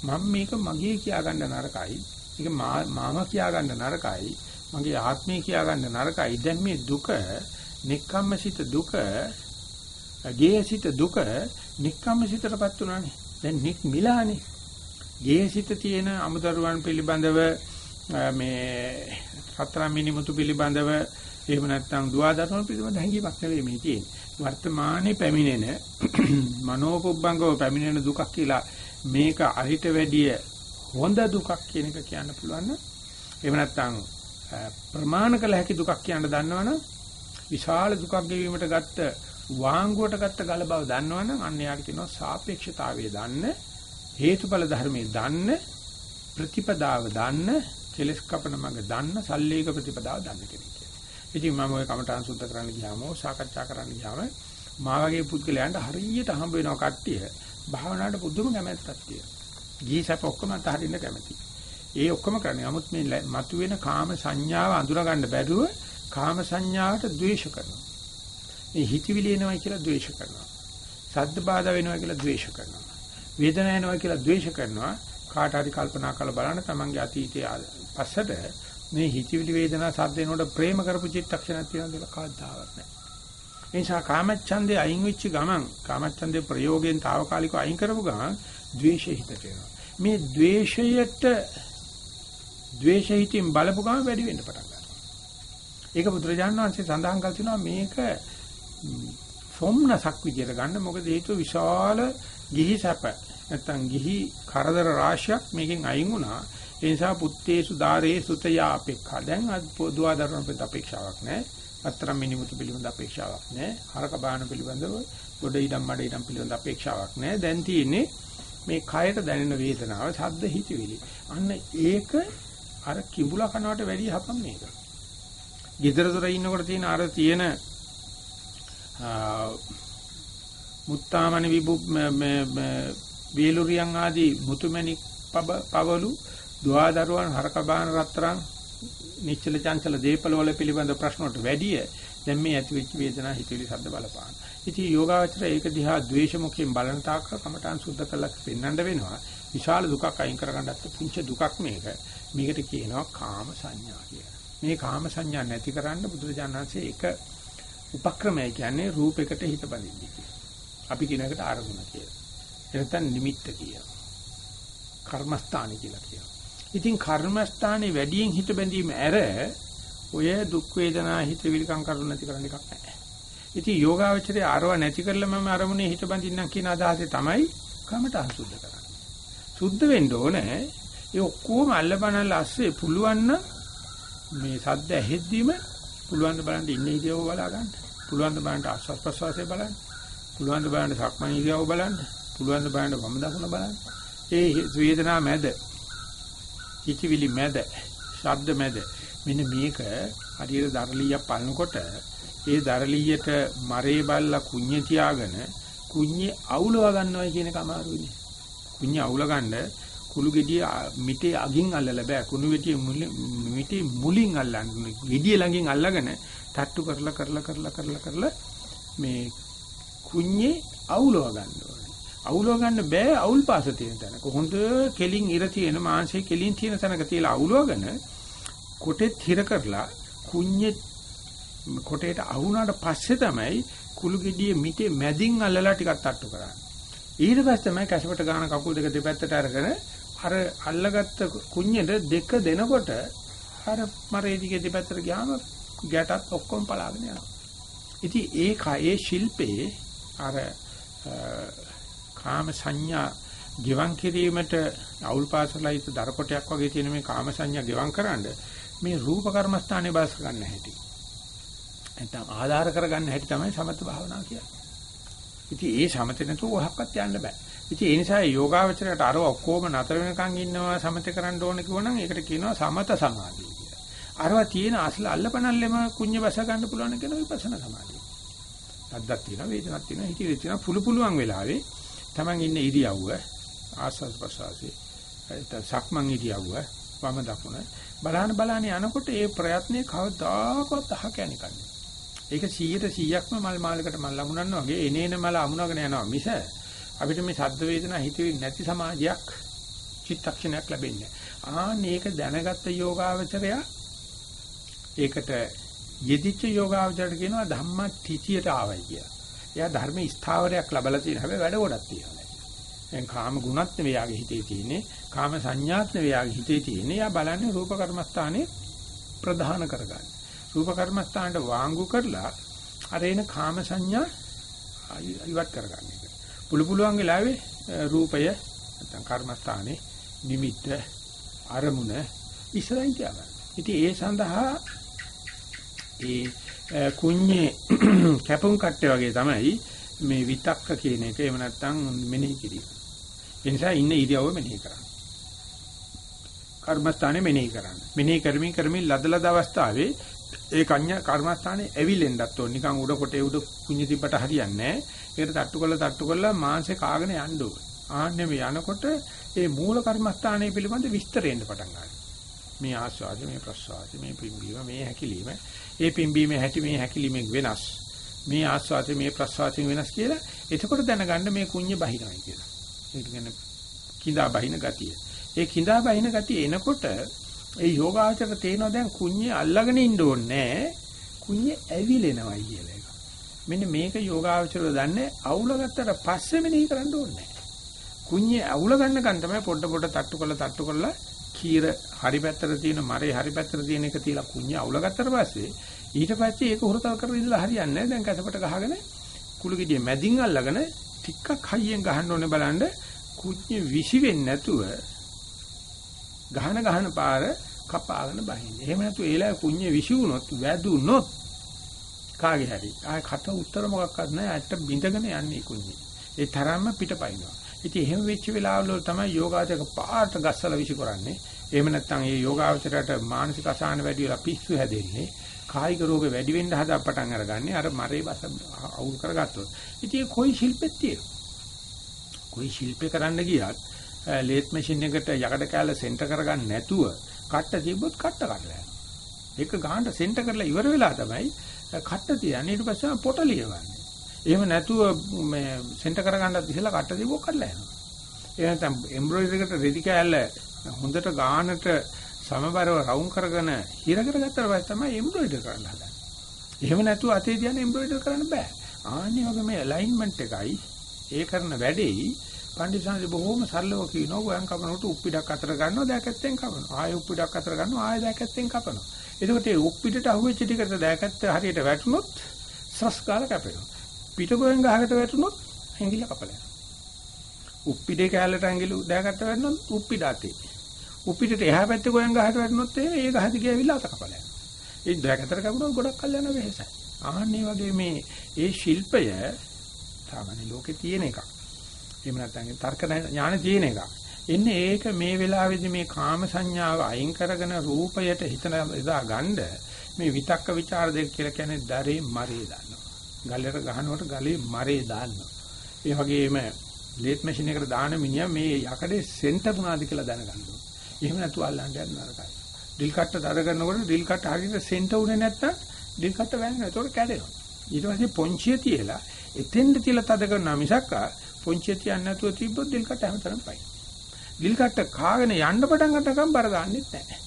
මම මේක මගේ කියා ගන්න නරකයි. මේක මාම කියා ගන්න නරකයි. මගේ ආත්මය කියා ගන්න නරකයි. දැන් මේ දුක, නික්කම්මසිත දුක, ගේහසිත දුක, නික්කම්මසිතටපත් උනානේ. දැන් නික් මිලානේ. ගේහසිත තියෙන අමුදරුවන් පිළිබඳව මේ සතර මිනිමුතු පිළිබඳව එහෙම නැත්නම් දුවදරුවන් පිළිබඳ හැඟීමක් නෙවෙයි මේ තියෙන්නේ. වර්තමානයේ පැමිණෙන මනෝපුබ්බංගව පැමිණෙන දුකක් කියලා මේක අහිත වැඩිය හොඳ දුකක් කියන එක කියන්න පුළුවන් නම් එහෙම නැත්නම් ප්‍රමාණ කළ හැකි දුකක් කියන්න දන්නවනම් විශාල දුකක් ගෙවීමට ගත්ත වාංගුවට ගත්ත ගල බව දන්නවනම් අන්න යාට කියනවා සාපේක්ෂතාවය දන්න හේතුඵල ධර්මයේ දන්න ප්‍රතිපදාව දන්න කෙලස් කපන මඟ දන්න සල්ලේක ප්‍රතිපදාව දන්න කෙනෙක්. ඉතින් මම ওই කමඨාන් සුද්ධ කරන්න ගියාම සාකච්ඡා කරන්න ගියාම මා වගේ පුද්ගලයන්ට හරියට හම්බ වෙනවා කට්ටිය භාවනාවට පුදුම කැමැත්තක් තියෙනවා. ගිහිසප ඔක්කොම අතහරින්න කැමැති. ඒ ඔක්කොම කරන්නේ. නමුත් මේ මතුවෙන කාම සංඥාව අඳුර ගන්න බැරුව කාම සංඥාවට ද්වේෂ කරනවා. මේ හිතවිලි එනවා කියලා ද්වේෂ කරනවා. සද්ද බාධා වෙනවා කියලා ද්වේෂ කරනවා. වේදනාව එනවා කියලා ද්වේෂ කරනවා. කාට හරි කල්පනා කරලා බලන්න තමන්ගේ අතීතයේ පස්සට මේ හිතවිලි වේදනා සද්ද එනකොට ප්‍රේම කරපු චිත්තක්ෂණයක් තියෙනවද කියලා කවදාවත් නැහැ. ඒ නිසා කාමච්ඡන්දේ අයින් වෙච්ච ගමන් කාමච්ඡන්දේ ප්‍රයෝගයෙන් తాවකාලිකව අයින් කරපු ගමන් ද්වේෂය හිතට එනවා. මේ ද්වේෂයට ද්වේෂහිතින් බලපු ගමන් වැඩි වෙන්න පටන් ගන්නවා. ඒක බුදුරජාණන් වහන්සේ සඳහන් කළ තිනවා මේක සොම්නසක් විදියට ගන්න මොකද හේතුව විශාල ගිහි සැප නැත්තම් ගිහි කරදර රාශියක් මේකෙන් අයින් වුණා ඒ නිසා පුත්තේසු ධාරේ සුතයා අපේක්ෂා. දැන් දුවා දරුවන් පිට අපේක්ෂාවක් නැහැ. අතරම් මිනිමුතු පිළිබඳ අපේක්ෂාවක් නැහැ. හරක බාහන පිළිබඳව ගොඩ ඉඩම් මඩ ඉඩම් පිළිබඳ අපේක්ෂාවක් නැහැ. දැන් තියෙන්නේ මේ කයට දැනෙන වේදනාව, ශබ්ද හිතවිලි. අන්න ඒක අර කිඹුලා කනවට වැඩිය හපම් මේක. gedara dora ඉන්නකොට තියෙන අර තියෙන මුත්තාමණ විබු වේලුරියන් ආදී මුතුමැණික් පවලු දුවදරුවන් හරකබාන රත්තරන් නිශ්චල චංචල දීපල වල පිළිබඳ ප්‍රශ්න වලට වැඩිය දැන් මේ ඇති වෙච්ච වේදනා හිතවිලි සද්ද බලපාන. ඉතින් යෝගාවචර ඒක දිහා ද්වේෂමුඛයෙන් බලන තාක්ක කමඨාන් සුද්ධ කළා පෙන්වන්න වෙනවා. විශාල දුකක් අයින් කරගන්නත් පුංචි දුකක් මේක. මේකට කියනවා කාම සංඥා කියලා. මේ කාම සංඥා නැති කරන්න බුදුරජාණන්සේ එක උපක්‍රමය කියන්නේ රූපයකට හිත බඳින්න කියලා. අපි කියන එකට ආරමුණ කියලා. එනතන නිමිත්ත කියලා. කර්මස්ථාන කියලා කියනවා. ඉතින් කර්මස්ථානේ වැඩියෙන් හිත බැඳීම ඇර ඔය දුක් වේදනා හිත විලිකම් කරු නැති කරන්න එකක් නැහැ. ඉතින් යෝගාවචරයේ ආරව නැති කරලා මම අරමුණේ හිත බඳින්නම් කියන අදහසේ තමයි කමටහන් සුද්ධ කරන්නේ. සුද්ධ වෙන්න ඕනේ ඒ ඔක්කොම අල්ලපනල් ඇස්සේ පුළුවන් නම් මේ සද්ද ඇහෙද්දිම පුළුවන් ද බලන්න ඉන්නේ ඉරියව බලා ගන්න. පුළුවන් ද බලන්න ආස්වාස් ප්‍රසවාසය බලන්න. පුළුවන් ද බලන්න සක්මන් ඉරියව බලන්න. පුළුවන් ද බලන්න වම දකුණ බලන්න. ඒ වේදනාව මැද හිතවිලි මැද, ශබ්ද මැද මෙන්න මේක හරියට දරලියක් පලනකොට ඒ දරලියට මරේ බල්ලා කුඤ්ඤ තියාගෙන කුඤ්ඤේ අවුලව ගන්නවා කියන එක අමාරුයිනේ. කුඤ්ඤ අවුල ගන්න කුළු ගෙඩිය මිටේ අගින් අල්ලලා බෑ. කුණු ගෙඩිය මිටේ මුලින් අල්ලන්න. ගෙඩිය ළඟින් අල්ලගෙන තට්ටු කරලා කරලා කරලා කරලා කරලා මේ කුඤ්ඤේ අවුලව ගන්නවා. අවුලව ගන්න බෑ අවුල් පාස තියෙන තැනක. හොඳ කෙලින් ඉර තියෙන මාංශයේ කෙලින් තියෙන තැනක තියලා අවුලවගෙන කොටෙත් හිර කරලා කුඤ්ඤේ කොටේට අහුණාට පස්සේ තමයි කුළු ගෙඩියේ මිටේ මැදින් අල්ලලා ටිකක් තට්ටු කරන්නේ. ඊට පස්සේ තමයි කැසපට ගන්න කකුල් දෙක දෙපැත්තට අරගෙන අර අල්ලගත්ත කුඤ්ඤෙට දෙක දෙනකොට අර මරේ දිගේ දෙපැත්තට ගියාම ගැටත් ඔක්කොම පලාගෙන යනවා. ඉතින් ඒ කයේ ශිල්පේ අර කාම සංඥා ගෙවන් කිරීමට අවුල් පාසලයිත දරකොටයක් වගේ තියෙන මේ කාම සංඥා ගෙවන් කරන්න මේ රූප කර්මස්ථානේ බාස ගන්න හැටි. නැත්නම් ආධාර කරගන්න හැටි තමයි සමත භාවනාව කියන්නේ. ඉතින් ඒ සමතේ නැතුව ඔහක්වත් යන්න බෑ. ඉතින් ඒ නිසා යෝගාවචරයට අර ඔක්කොම නතර වෙනකන් ඉන්නවා සමත කරන්න ඕන කිව්වනම් ඒකට කියනවා සමත සමාධිය කියලා. අරවා තියෙන අසල අල්ලපනල්ලෙම කුඤ්ඤ බස ගන්න පුළුවන් කියන විපස්සනා සමාධිය. අද්දක් තියෙනවා වේදනක් තියෙනවා හිතේ තියෙනවා පුළු පුළුවන් වෙලාවේ Taman ඉන්න ඉරියව්ව ආස්වාද ප්‍රසවාසයේ සක්මන් ඉරියව්ව වම දකුණ බලහන බලහන යනකොට ඒ ප්‍රයත්නයේ කවදාකවත් අහ කැණිකන්නේ. ඒක 100ට 100ක්ම මල් මාලයකට මල් අමුණනවා වගේ එනේන මල අමුණගෙන යනවා මිස අපිට මේ සද්ද වේදනා හිතෙන්නේ නැති සමාජයක් චිත්තක්ෂණයක් ලැබෙන්නේ. ආන්න ඒක දැනගත්ත යෝගාවචරය ඒකට යෙදිච්ච යෝගාවචරයට කියනවා ධම්මටිචියට ආවයි කියලා. එයා ධර්ම ස්ථාවරයක් ලබලා තියෙන හැබැයි වැඩ ගොඩක් තියෙනවා. දැන් කාම ගුණත් නෙවෙයි යාගේ හිතේ තියෙන්නේ, කාම සංඥාත් නෙවෙයි යාගේ හිතේ තියෙන්නේ. එයා බලන්නේ රූප කර්මස්ථානේ ප්‍රධාන කරගන්න. රූප කර්මස්ථානට වාංගු කරලා අර එන කාම සංඥා ඉවත් කරගන්න එක. පුළු පුළුවන් වෙලාවේ රූපය නැත්නම් කර්මස්ථානේ නිමිත්ත අරමුණ ඉස්සරහින් තියාගන්න. ඉතින් ඒ සඳහා ඒ කුඤ්ඤේ කැපුම් කට්ටේ වගේ තමයි මේ විතක්ක කියන එක එහෙම නැත්නම් මෙනෙහි කිරීම. ඒ නිසා ඉන්න ඉරියව්ව මෙනෙහි කරන්න. කර්මස්ථානේ මෙනෙහි කරන්න. මෙනෙහි කරමින් කරමින් ලදලද අවස්ථාවේ ඒ කඤ්ඤා කර්මස්ථානේ ඇවිලෙන්නත් ඕන. නිකන් උඩ කොටේ උඩ කුඤ්ඤ තිබ්බට හරියන්නේ නැහැ. ඒකට තට්ටු කරලා තට්ටු කරලා මාංශේ කාගෙන යන්න ඕන. ආන්නේ මේ යනකොට ඒ මූල කර්මස්ථානයේ පිළිබඳ විස්තරෙන්න පටන් ගන්නවා. මේ ආස්වාද මේ ප්‍රසවාස මේ පිම්බීම මේ හැකිලිම ඒ පිම්බීමේ හැටි මේ හැකිලිමෙන් වෙනස්. මේ ආස්වාද මේ ප්‍රසවාසයෙන් වෙනස් කියලා එතකොට දැනගන්න මේ කුඤ්ඤ බහිනවයි කියලා. ඒක කියන්නේ කිඳා බහින ගතිය. ඒ කිඳා බහින ගතිය එනකොට ඒ යෝගාචර තේනවා දැන් කුඤ්ඤේ අල්ලගෙන ඉන්න ඕනේ කුඤ්ඤේ ඇවිලෙනවයි කියලා එක. මෙන්න මේක යෝගාචරය දන්නේ අවුල ගත්තට පස්සේ මෙනෙහි කරන්න ඕනේ කුඤ්ඤේ අවුල ගන්නකන් තමයි පොඩ පොඩ තට්ටු කරලා තට්ටු කරලා කීර හරි පැත්තට තියෙන මරේ හරි පැත්තට තියෙන එක තියලා කුඤ්ඤ අවුල ගත්තට පස්සේ ඊට පස්සේ ඒක හුරතල් කරලා ඉඳලා හරියන්නේ නැහැ. දැන් කැසපට ගහගෙන කුළු ගෙඩිය මැදින් අල්ලගෙන ටිකක් හයියෙන් ගහන්න ඕනේ බලන්න කුඤ්ඤ විසි වෙන්නේ නැතුව ගහන ගහන පාර කපාගෙන බහින්නේ. එහෙම නැතු ඒලා කුඤ්ඤ විසි වුණොත් වැදුනොත් කාගේ හරි ආය කට උත්තර මොකක්වත් නැහැ. ඇත්ත බිඳගෙන යන්නේ කුඤ්ඤේ. ඒ තරම්ම පිටපයින්නවා. ඉතින් එහෙම වෙච්ච වෙලාවවල තමයි යෝගාචරක පාට ගස්සලා විසි කරන්නේ. එහෙම නැත්නම් ඒ යෝගාචරයට මානසික අසහන වැඩි වෙලා පිස්සු හැදෙන්නේ. කායික රෝග වැඩි වෙන්න හදා පටන් අරගන්නේ අර මරේ බස අවුල් කරගත්තොත්. ඉතින් කොයි ශිල්පෙත් තියෙනවා. කොයි ශිල්පේ කරන්න ගියත් ලේත් මැෂින් එකට යකඩ කෑල්ල සෙන්ටර් කරගන්න නැතුව කට්ට තිබ්බොත් කට්ට කඩලා යනවා. ඒක ගහන්න සෙන්ටර් කරලා ඉවර වෙලා තමයි කට්ට තියන්නේ ඊට පස්සේ පොට ලියවන්නේ. එහෙම නැතුව මේ සෙන්ටර් කරගන්නත් ඉස්සලා කට්ට තිබ්බොත් කඩලා යනවා. ඒ නැත්නම් එම්බ්‍රොයිඩරි එකට රෙදි කෑල්ල හොඳට ගානට සමබරව රවුම් කරගෙන හිර කරගත්තට පස්සේ තමයි එම්බ්‍රොයිඩරි කරන්න හදන්නේ. එහෙම නැතුව අතේ තියන එම්බ්‍රොයිඩරි කරන්න බෑ. ආන්නේ වගේ මේ ඇලයින්මන්ට් එකයි ඒ කරන වැඩේයි පණ්ඩිතසන්සේ බොහොම සරලව කියනවා ගෝයන් කපනකොට උප්පිඩක් අතර ගන්නවා දැකැත්තෙන් කපනවා. ආයෙ උප්පිඩක් අතර ගන්නවා ආයෙ දැකැත්තෙන් කපනවා. එතකොට ඒ උප්පිඩට අහුවෙච්ච ටිකට දැකැත්ත හරියට වැටුනොත් සස් ගාලා කැපෙනවා. පිට ගෝයන් ගහකට වැටුනොත් ඇඟිල්ල කපලා යනවා. උප්පිඩේ කැලලට ඇඟිලි දැකැත්ත වැටුනොත් උප්පිඩ අතේ. උප්පිඩට එහා පැත්තේ ගෝයන් ගහකට වැටුනොත් ඒ ගහදි ගියවිලා අත කපලා යනවා. ඒ දැකැත්තට කපුණොත් ගොඩක් කල් යන වෙහසයි. ආන්නේ වගේ මේ ඒ ශිල්පය සාමාන්‍ය ලෝකේ තියෙන එකක්. එහෙම නැත්නම් තර්ක ඥාන තියෙන එකක්. එන්නේ ඒක මේ වෙලාවේදී මේ කාම සංඥාව අයින් කරගෙන රූපයට හිතන එදා ගන්න මේ විතක්ක ਵਿਚාර දෙක කියලා කියන්නේ දරේ මරේ දානවා. ගලට ගහනකොට ගලේ මරේ දානවා. ඒ වගේම ලේත් මැෂින් එකට දාන මිනිහා මේ යකඩේ සෙන්ටර් මොනවාද කියලා දැනගන්න ඕනේ. එහෙම නැතුව අල්ලන්න යන්න නරකයි. ඩිල් කට්ට දර කරනකොට ඩිල් කට්ට හරියට සෙන්ටර් උනේ නැත්තම් ඩිල් කට්ට වැන්නා. ඒතකොට කැඩෙනවා. ඊට පස්සේ පොන්චිය තියලා එතෙන්ද තියලා තද කරනවා මිසක්කා පොන්චිය තියන්නේ නැතුව තිබ්බොත් දිල් කට හැමතැනම පයි. දිල් කට කාගෙන යන්න පටන් ගන්නකම් බර දාන්නෙත් නැහැ.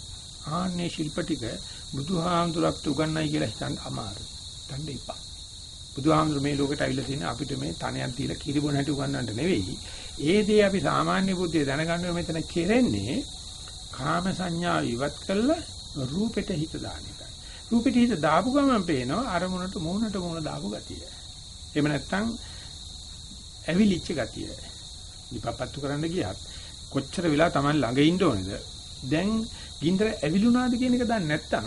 ආන්නේ ශිල්ප ටික බුදුහාමුදුරත් උගන්වයි කියලා හිතන්න අමාරුයි. ගන්න එපා. බුදුහාමුදුර මේ ලෝකෙට අවිල්ලා තියෙන අපිට මේ තනයක් දීලා කිරිබොන හැටි උගන්වන්නට නෙවෙයි. ඒ දේ අපි සාමාන්‍ය බුද්ධිය දැනගන්න මෙතන කෙරෙන්නේ කාම සංඥා ඉවත් කළා රූපෙට හිත දාන එකයි. රූපෙට හිත දාපු ගමන් පේනවා අරමුණට මූණට මූණ දාපු ගතිය. එහෙම නැත්නම් ඇවිලිච්ච ගතිය. විපපත්තු කරන්න ගියත් කොච්චර වෙලා Taman ළඟ ඉන්න ඕනේද? දැන් ගින්දර ඇවිලුණාද කියන එක දන්නේ නැත්නම්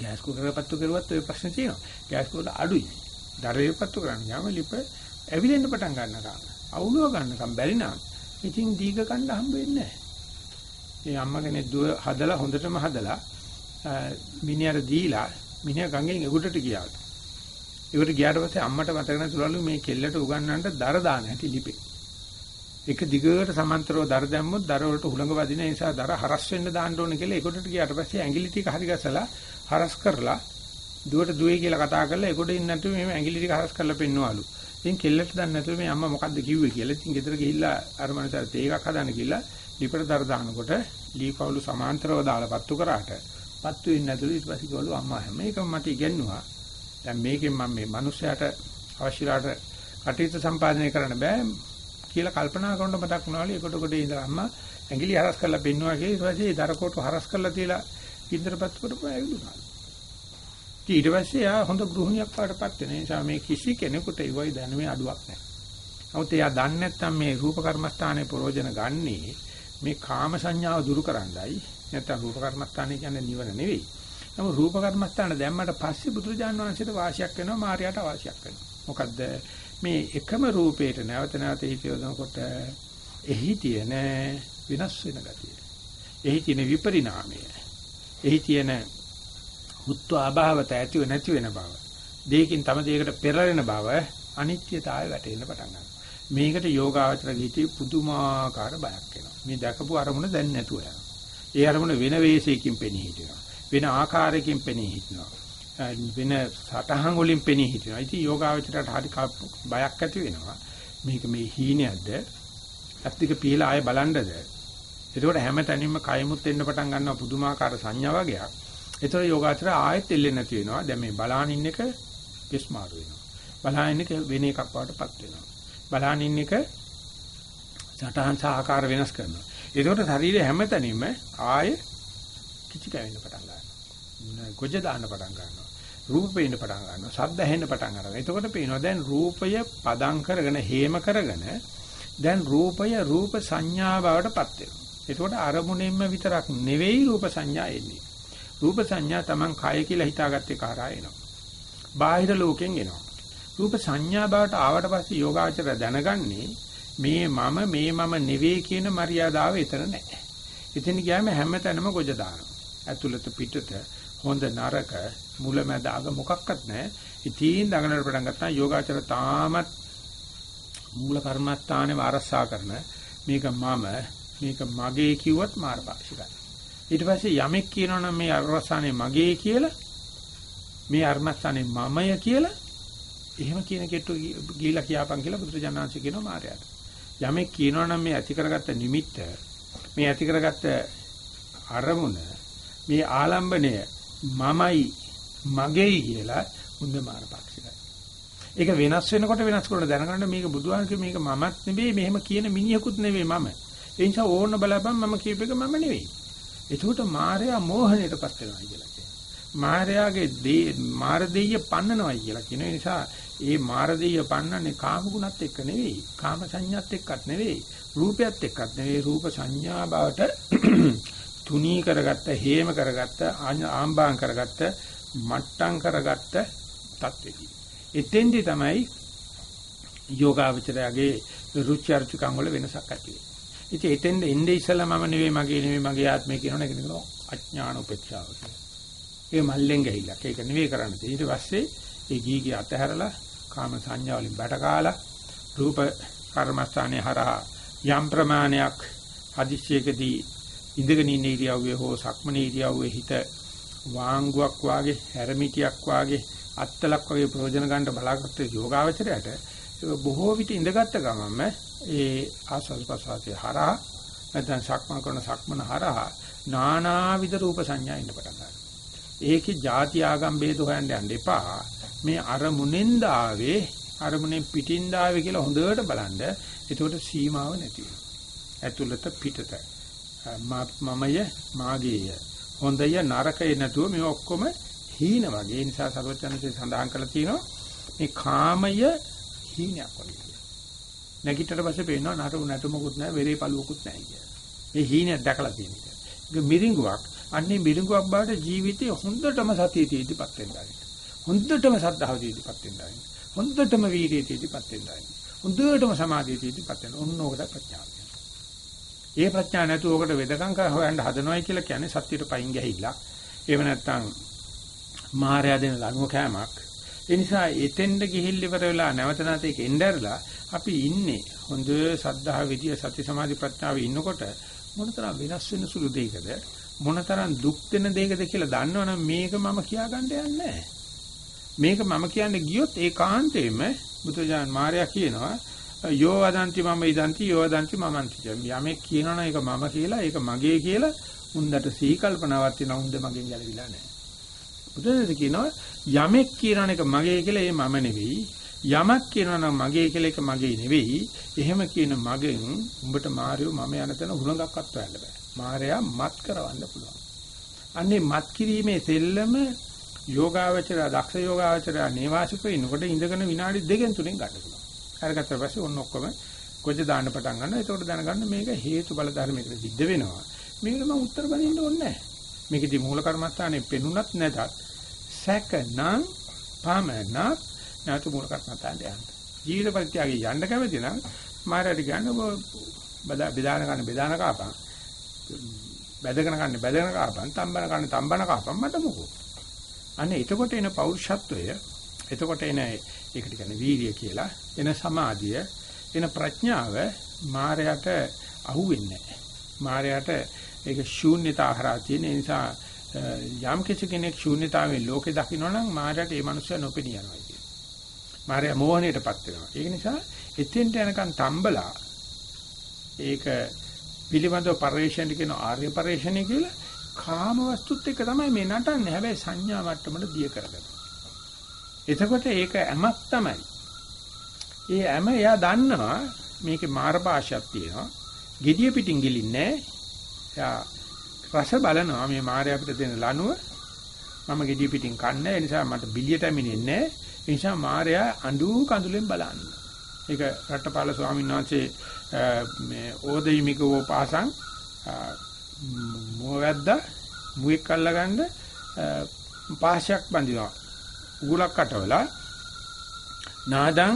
ගෑස් කුකරේ පත්තු කරුවත් ඔය ප්‍රශ්නේ තියෙනවා. ගෑස් කුකර අඩුයි. දරේ පත්තු කරන්න යාම ලිප ඇවිලෙන්න පටන් ගන්නවා. අවුලව ගන්නකම් බැරි නම් ඉතින් දීග කන්න හම්බ වෙන්නේ නැහැ. ඒ අම්මා කෙනෙක් දුව හදලා හොඳටම හදලා මිනිහට දීලා මිනිහා ගඟෙන් එගොඩට ගියා. ඒකට ගියාට පස්සේ අම්මට මතක නැතුළලු මේ කෙල්ලට උගන්වන්නට දර දාන හැටි ලිපේ. එක දිගට සමාන්තරව දර දැම්මොත් දර වලට හුළඟ වදින නිසා දර හරස් වෙන්න දාන්න ඕනේ කියලා ඒකට ගියාට පස්සේ ඇඟිලි ටික හරි ගසලා හරස් කරලා දුවට දුවේ කියලා කතා කරලා ඒකට ඉන්න නැතුව මෙහෙම ඇඟිලි ටික හරස් කරලා පෙන්නවලු. ඉතින් කෙල්ලට දන්නේ නැතුව මේ අම්මා මොකද්ද කිව්වේ කියලා. ඉතින් ගෙදර ගිහිල්ලා අර මනසට තේ එකක් හදාන්න ගිහිල්ලා ලිපට දර දානකොට ලී කවුළු සමාන්තරව දාලා පත්තු කරාට පත්තු වෙන්නේ නැතුළු ඊට පස්සේ කිව්වලු අම්මා හැම එකම මට ඉගෙනුවා. දැන් මේකෙන් මම මේ මිනිස්සයාට අවශ්‍යලාට කටයුතු සම්පාදනය කරන්න බෑ කියලා කල්පනා කරනකොට මතක් වුණාලු ඒකට කොට ඉඳලා අම්මා ඇඟිලි හරස් කරලා පෙන්නවා කියලා ඊට පස්සේ දරකොට හරස් කරලා තියලා කින්දරපත් කරපුවා ඇවිදුනා. ඊට පස්සේ ආ හොඳ ගෘහණියක් වඩපත් වෙන නිසා මේ කිසි කෙනෙකුට ඉවයි දැනුමේ අඩුවක් නැහැ. නමුත් එයා දන්නේ නැත්නම් මේ රූප කර්මස්ථානයේ ප්‍රෝජන ගන්නේ මේ කාම සංඥාව දුරු කරන්නයි නැත්නම් රූප කර්මස්ථානය කියන්නේ නිවන නෙවෙයි. නමුත් රූප කර්මස්ථාන දැම්මට පස්සේ බුදුරජාණන් වහන්සේට වාසියක් වෙනවා මාර්යාට වාසියක් වෙනවා. මොකද්ද මේ එකම රූපේට නැවත නැවත හිත යොදනකොට එහි තියෙන වෙනස් වෙන ගතිය. එහි තියෙන විපරිණාමය. එහි තියෙන හුත්ව අභාවත ඇතිව නැති වෙන බව. දෙයකින් තම දෙයකට පෙරලෙන බව අනිත්‍යතාවය වැටෙන්න පටන් ගන්නවා. මේකට යෝගාවචර ගීතේ පුදුමාකාර බයක් එනවා. මේ දැකපු අරමුණ දැන් නැතුව යනවා. ඒ අරමුණ වෙන වේශයකින් පෙනී හිටිනවා. වෙන ආකාරයකින් පෙනී හිටිනවා. වෙන සටහන් වලින් පෙනී හිටිනවා. ඉතින් යෝගාවචරයට හරි බයක් ඇති වෙනවා. මේක මේ හීනයක්ද? අත්තික පීලා ආයේ බලන්නද? එතකොට හැම තැනින්ම කයමුත් එන්න පටන් ගන්නවා පුදුමාකාර සංඥා වගේක්. එතකොට යෝගාචර ආයෙත් එල්ලෙන්නේ නැති වෙනවා. දැන් මේ බලාන ඉන්න එක කෙස් මාරු වෙනවා. බලාන ඉන්න එක වෙන එකක් වඩටපත් වෙනවා. බලාන ඉන්න එක සටහන් සහ ආකාර වෙනස් කරනවා. එතකොට ශරීරය හැම තැනින්ම ආයෙ කිචි කැවෙන්න පටන් ගන්නවා. ගොජ දාන්න පටන් ගන්නවා. රූප පේන්න පටන් ගන්නවා. ශබ්ද ඇහෙන්න පටන් ගන්නවා. එතකොට පේනවා දැන් රූපය පදම් කරගෙන හේම කරගෙන දැන් රූපය රූප සංඥා බවට පත් වෙනවා. එතකොට අරමුණෙන්ම විතරක් නෙවෙයි රූප සංඥා එන්නේ. රූප සංඥා Taman කය කියලා හිතාගත්තේ කාරා එනවා. බාහිර ලෝකෙන් එනවා. රූප සංඥා බවට ආවට පස්සේ යෝගාචර දැනගන්නේ මේ මම මේ මම නෙවෙයි කියන මරියාදාව එතන නැහැ. එතන ගියාම හැමතැනම ගොජ දානවා. ඇතුළත පිටත හොඳ නරක මුලැමැද අග මොකක්වත් නැහැ. ඉතින් දඟලන පටන් ගත්තා යෝගාචර තාමත් මූල කර්මස්ථානේ වාරස්සා කරන මේක මම මේක මගේ කිව්වත් මාර්ගපාක්ෂිකයි. ඊට පස්සේ යමෙක් කියනවනම් මේ අරවසානේ මගේ කියලා මේ අර්මස්ථානේ මමය කියලා එහෙම කියන කෙට්ටු ගිහිලා කියාපන් කියලා බුදුරජාණන්සේ කියනවා මාර්යාට. යමෙක් කියනවනම් මේ ඇති කරගත්ත නිමිත්ත මේ ඇති කරගත්ත අරමුණ මේ ආලම්බණය මමයි මගේයි කියලා හොඳ මාර්ගපාක්ෂිකයි. ඒක වෙනස් වෙනකොට වෙනස් කරලා දැනගන්න මේක බුදුහාම මේක මමත් නෙවෙයි මෙහෙම කියන මිනිහෙකුත් නෙවෙයි මම. ඒ නිසා ඕන බලපන් මම කියප එක මම නෙවෙයි. එතකොට මායя මෝහණයටපත් වෙනවා කියලා කියනවා. මායාගේ දේ මාර දෙය පන්නනවා කියලා කියන නිසා ඒ මාර දෙය පන්නන්නේ කාම ගුණත් එක්ක නෙවෙයි. කාම සංඥාත් එක්කත් නෙවෙයි. රූපයත් එක්කත් නෙවෙයි. රූප සංඥා බවට තුනී කරගත්ත, හේම කරගත්ත, ආම්බාම් කරගත්ත, මට්ටම් කරගත්ත තත්වෙදී. එතෙන්දි තමයි යෝගාවචරයාගේ රුචි අරුචිකම් වල වෙනසක් ඇති වෙන්නේ. ඉතින් එතෙන්ද එන්නේ ඉස්සලා මම නෙවෙයි මගේ නෙවෙයි මගේ ආත්මය කියනවනේ ඒක නෙවෙයි අඥාන උපේක්ෂාව කියලා. ඒ මල්ලෙන් ගහිලා ඒක නෙවෙයි කරන්නේ. ඊට පස්සේ ඒ ගීගේ අතහැරලා කාම සංඥා වලින් බටකාලා රූප කර්මස්ථානයේ හරහා යම් ප්‍රමාණයක් හදිස්සියකදී ඉඳගෙන ඉන්න ඉරියව්වේ හෝ සක්මනේ ඉරියව්වේ හිත වාංගුවක් වාගේ හැරමිටියක් වාගේ අත්තලක් වගේ ප්‍රයෝජන ගන්න බලාපොරොත්තු යෝගාවචරයට බොහෝ විට ඉඳගත්ත ගමන්ම ඒ ආස්වාද ප්‍රසආතේ හරහා නැත්නම් සක්මන් කරන සක්මන හරහා නානාවිද රූප සංඥා ඉන්න පටන් ගන්නවා. ඒකේ ಜಾති ආගම් ભેද හොයන්න යන්න එපා. මේ අරමුණෙන් දාවේ අරමුණෙන් පිටින් දාවේ කියලා හොඳට බලන්න. එතකොට සීමාව නැති වෙනවා. ඇතුළත පිටත. මමය මාගේය. හොඳය නරකය නැතුව මේ ඔක්කොම හීන වගේ. ඒ නිසා සර්වඥන්සේ සඳහන් කරලා තියෙනවා මේ කාමය හීනයක් වගේ. නැගිටට පස්සේ පේනවා නටු නැටුමකුත් නැහැ, වෙරේ පළුවකුත් නැහැ කියලා. මේ හීනයක් දැකලා තියෙන එක. ඒක මිරිඟුවක්. අන්නේ මිරිඟුවක් බවට ජීවිතේ හොඳටම සතිය තියෙදිපත් වෙනවා. හොඳටම සද්ධාව තියෙදිපත් වෙනවා. හොඳටම වීර්යය තියෙදිපත් වෙනවා. හොඳටම සමාධිය තියෙදිපත් වෙනවා. ඔන්න ඕකට ප්‍රඥාව. ඒ ප්‍රඥා නැතුව ඔකට වෙදකම් කර හොයන්න හදනවයි කියලා කියන්නේ සත්‍යයට පයින් ගහිලා. එහෙම නැත්නම් මායя දෙන ලනුව කෑමක්. ඒ නිසා එතෙන්ද ගිහිල්ල ඉවර වෙලා නැවත නැවත ඒක එnderලා අපි ඉන්නේ හොඳ සද්ධා විදිය සති සමාධි ප්‍රඥාවේ ඉන්නකොට මොනතරම් වෙනස් වෙන සුළු දෙයකද මොනතරම් දුක් දෙන දෙයකද කියලා දන්නවනම් මේක මම කියාගන්න යන්නේ මේක මම කියන්නේ ගියොත් ඒකාන්තයෙන්ම බුදුජාන් මාර්යා කියනවා යෝ වදන්ති මම ඉදන්ති යෝ වදන්ති මමන්ති යමෙක් කියනවනම් ඒක මම කියලා ඒක මගේ කියලා උන්දට සී කල්පනාවක් තියෙනවා උන්ද මගෙන් ගැලවිලා නැහැ. බුදුදහම කියනවා යමෙක් කියනවනම් ඒක මගේ කියලා ඒ මම නෙවෙයි. යමක් කියනවනම් මගේ කියලා ඒක මගේ නෙවෙයි. එහෙම කියන මගෙන් උඹට මාරියෝ මම යන තැන හුලඟක්වත් හොයන්න බෑ. මාරයා මත් කරවන්න පුළුවන්. අන්නේ මත් කිරීමේ සෙල්ලම යෝගාවචර දක්ෂ යෝගාවචර නේවාසිකව ඉන්නකොට ඉඳගෙන විනාඩි දෙකෙන් තුනෙන් ගන්න පුළුවන්. අරගත්ත පස්සේ ඔන්න ඔක්කොම කොච්ච දාන්න පටන් ගන්නවා. ඒකට දැනගන්න මේක හේතු බල ධර්මයකට සිද්ධ වෙනවා. මේකට මම උත්තර බඳින්න ඕනේ නැහැ. මේකදී මූල කර්මස්ථානේ පෙනුනත් නැතත් සැකනම් පමනක් නැතු මූල කර්මස්ථානට යන්න. ජීවිත පරිත්‍යාගය යන්න කැමති නම් මාරට ගන්න බදා බෙදාන ගන්න බෙදාන කාපන්. බැදගෙන ගන්න බැදගෙන කාපන්. තම්බන ගන්න තම්බන කාපන් මට මොකෝ. අනේ එතකොට එන පෞරුෂත්වය එතකොට එන ඒකට කියන්නේ වීර්ය කියලා එන සමාධිය එන ප්‍රඥාව මායයට අහුවෙන්නේ නැහැ. මායයට ඒක ශූන්‍යතා හරහා තියෙන නිසා යම් කිසි කෙනෙක් ශූන්‍යතාවෙන් ලෝකේ දකින්නනම් මායයට ඒ මනුස්සයා නොපෙනී යනවා කියන්නේ. මායя මෝහණයටපත් වෙනවා. ඒක නිසා එතෙන්ට යනකන් තම්බලා ඒක පිළිබඳව පරිශ්‍රණය කියන ආර්ය පරිශ්‍රණය කියලා කාම වස්තුත් එක්ක තමයි මේ නටන්නේ. හැබැයි සංඥා මට්ටමට දිය කරගෙන. එතකොට ඒක ඇමක් තමයි. ඒ ඇම එයා දන්නවා මේකේ මාර භාෂයක් තියෙනවා. gediya pitin ගිලින්නේ එයා රස බලනවා මේ මාරය අපිට දෙන ලනුව මම gediya pitin කන්නේ ඒ නිසා මට බිලියට ඇමිනෙන්නේ ඒ නිසා මාරයා අඬු කඳුලෙන් බලන්නේ. ඒක රට්ටපාල ස්වාමීන් වහන්සේ මේ ඕදෙයිමිකෝ පාසං මොවැද්දා මුවෙක් අල්ලගන්න පාශයක් බඳිනවා. උගුලක් අටවලා නාදං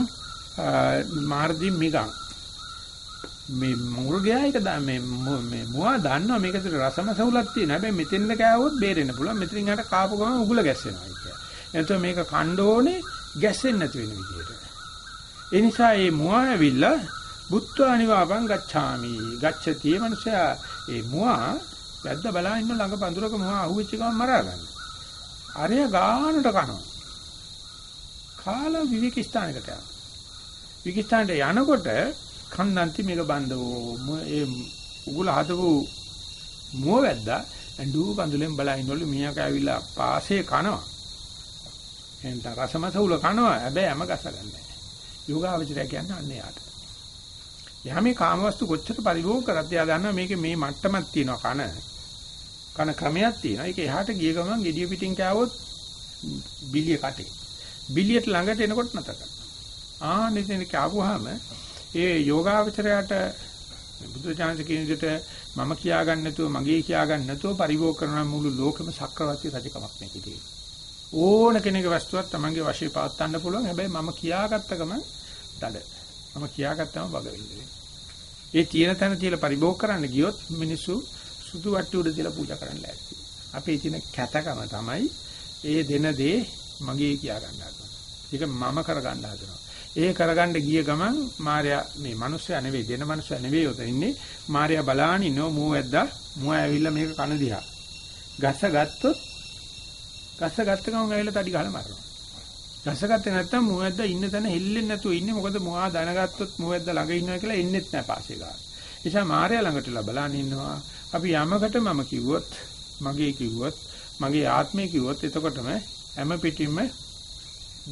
මාර්දි මිගං මේ මුර්ගයා එක මේ මේ මුවා දන්නවා මේක ඇතුලේ රසම සවුලක් තියෙන හැබැයි මෙතෙන්ද කෑවොත් බේරෙන්න පුළුවන් මෙතනින් යට කාපු ගමන් උගුල ගැස්සෙනවා කියලා. එතකොට මේක කණ්ඩ ඕනේ ගැස්සෙන්නේ නැති වෙන විදිහට. ඒ නිසා මේ මුවා ඇවිල්ලා බුත්වා නිවාපං ගච්ඡාමි. ගච්ඡති මනුෂයා ඒ මුවා වැද්ද බලා ඉන්න ළඟ පඳුරක මුවා අහුවෙච්ච ගමන් මරා ගන්නවා. අරය ගානට කනවා. කාලා විවික ස්ථානකට යනවා. විවික ස්ථානට යනකොට කන්නන්ති මේක බන්දෝ ඒ උගුල හදපු මුව වැද්දා ඇඬු කඳුලෙන් බලා ඉන්නවලු මීයා කෑවිලා පාසේ කනවා. එන්ට රසමස උල කනවා. හැබැයි හැම ගස ගන්නෑ. යෝගාවචරය කියන්නේ අන්නේ යාට. එයා මේ කාමවස්තු කොච්චර පරිභෝග කරත් එයා දන්නවා මේකේ මේ මට්ටමක් තියෙනවා කන. කන ක්‍රමයක් තියෙනවා. ඒක එහාට ගිය ගමන් gediya පිටින් කෑවොත් බිලිය කටේ. බිලියට ළඟට එනකොට නැත කරනවා. ආ නෙතන කෑවුවාම ඒ යෝගාවචරයට බුදුචානන්ද කියන විදිහට මම කියා ගන්න නැතුව මගේ කියා ගන්න නැතුව පරිභෝග කරන මුළු ලෝකෙම සක්‍රවර්ති රජකමක් මේකේ ඕන කෙනෙකුගේ වස්තුවක් තමන්ගේ වශයෙන් පවත් ගන්න පුළුවන්. හැබැයි මම කියාගත්ත ගමන් දඩ. මම කියාගත්තම බග වෙන්නේ ඒ තියෙන තැන තියලා පරිභෝග කරන්න ගියොත් මිනිස්සු සුදු වට්ටි උඩ තියලා පූජා කරන්න ලෑස්ති. අපේ තියෙන කැතකම තමයි ඒ දෙන දේ මගේ කියා ගන්න හදනවා. ඒක මම කරගන්න හදනවා. ඒ කරගන්න ගිය ගමන් මාර්යා මේ මිනිස්සයා නෙවෙයි දෙන මිනිස්සයා නෙවෙයි උතන ඉන්නේ. මාර්යා බලාන ඉන්නෝ මෝ වැද්දා මෝ ඇවිල්ලා මේක කන දිහා. ගස ගත්තොත් ගස ගත්ත ගමන් ඇවිල්ලා තඩි ගහලා මරනවා. ගස ගත්තේ නැත්තම් මෝ වැද්දා ඉන්න තැන හෙල්ලෙන්නේ නැතුව ඉන්නේ. මොකද මොහා දැනගත්තොත් මෝ වැද්දා ළඟ ඉන්නවා කියලා එන්නෙත් නැහැ පාසේ ගාන නිසා මාර්යා ළඟටලා බලාන ඉන්නවා. අපි යමකට මම කිව්වොත් මගේ කිව්වොත් මගේ ආත්මය කිව්වොත් එතකොටම හැම පිටින්ම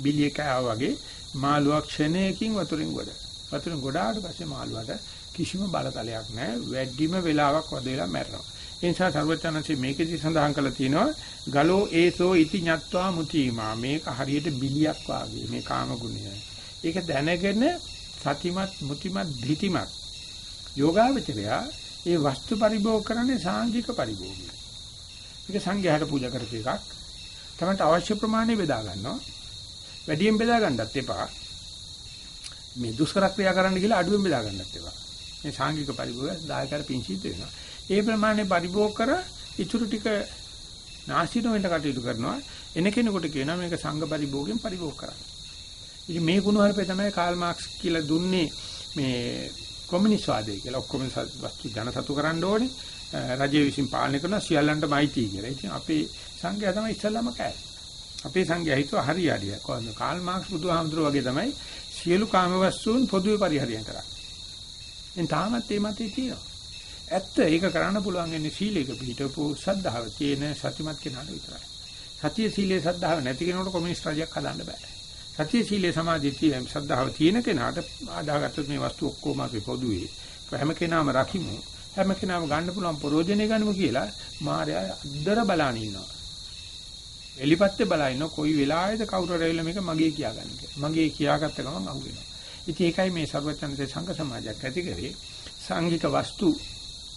බිලිය කෑවා වගේ මාළුවා ක්ෂණයකින් වතුරින් ගොඩ. වතුරින් ගොඩාට පස්සේ මාළුවාට කිසිම බලතලයක් නැහැ. වැඩිම වෙලාවක් වදේලා මැරෙනවා. ඒ නිසා සර්වචනන්සේ මේකෙදි සඳහන් කරලා තියෙනවා ගලෝ ඒසෝ ඉති ඤත්වා මුතිමා මේක හරියට බිලියක් වාගේ මේ කාම ගුණය. ඒක දැනගෙන සතිමත් මුතිමත් ධිතිමත් යෝගාවචරයා ඒ වස්තු පරිභෝග කරන්නේ සාංගික පරිභෝගය. මේක සංඝයාට පූජා කරපු එකක්. තමයි අවශ්‍ය ප්‍රමාණය බෙදා ගන්නවා. වැඩියෙන් බෙදා ගන්නත් එපා. මේ දුෂ්කර ක්‍රියා කරන්න කියලා අඩුවෙන් බෙදා ගන්නත් එපා. මේ සාංගික පරිභෝගය දායකර පිංචිත වෙනවා. ඒ ප්‍රමාණය පරිභෝග කර ඉතුරු ටික නාස්තින වෙන්න කටයුතු කරනවා. එන කෙනෙකුට කියනවා මේක සංඝ පරිභෝගයෙන් පරිභෝග කරන්න. ඉතින් මේ කුණුහරුපේ තමයි කාල් මාක්ස් කියලා දුන්නේ මේ කොමියුනිස්ට් වාදය කියලා ඔක්කොම වස්තු ජනසතු කරන්න ඕනේ. රජය විසින් පාලනය කරන සියල්ලන්ටමයි තියෙන්නේ කියලා. ඉතින් අපේ සංඝයා තමයි ඉස්සල්ලාම කෑවේ. අපේ සංඝයා හිතුවා හරි හරිය. කොහොමද කාල් මාක්ස් බුදුහාමුදුරුවෝ වගේ තමයි සියලු කාම වස්තුන් පොදුවේ පරිහරණය කරන්නේ. එන් තාමත් මේ මතේ තියෙනවා. ඇත්ත ඒක කරන්න පුළුවන් වෙන්නේ සීලයක පිටවපු සද්ධාව තියෙන සතිමත් කෙනාට විතරයි. සතිය සීලයේ සද්ධාව නැති කෙනෙකුට කොමියුනිස්ට් රජයක් හදන්න බෑ. සතිය සීලයේ සමාධිය තියෙන සද්ධාව තියෙන කෙනාට ආදාගත්තොත් මේ වස්තු ඔක්කොම අපි පොදුවේ හැම කෙනාම රකිමු. හැම කෙනාම ගන්න පුළුවන් ප්‍රෝජනේ ගන්නමු කියලා මාර්යා අද්දර බලන ඉන්නවා. එලිපත්තේ බලන කොයි වෙලාවෙද කවුරු රැවිලා මේක මගේ කියාගන්නේ කියලා. මගේ කියාගත්ත ගමන් අහු වෙනවා. ඉතින් ඒකයි මේ සර්වචන්දේ සංඝ සමාජයක් ඇති කරේ සංඝික වස්තු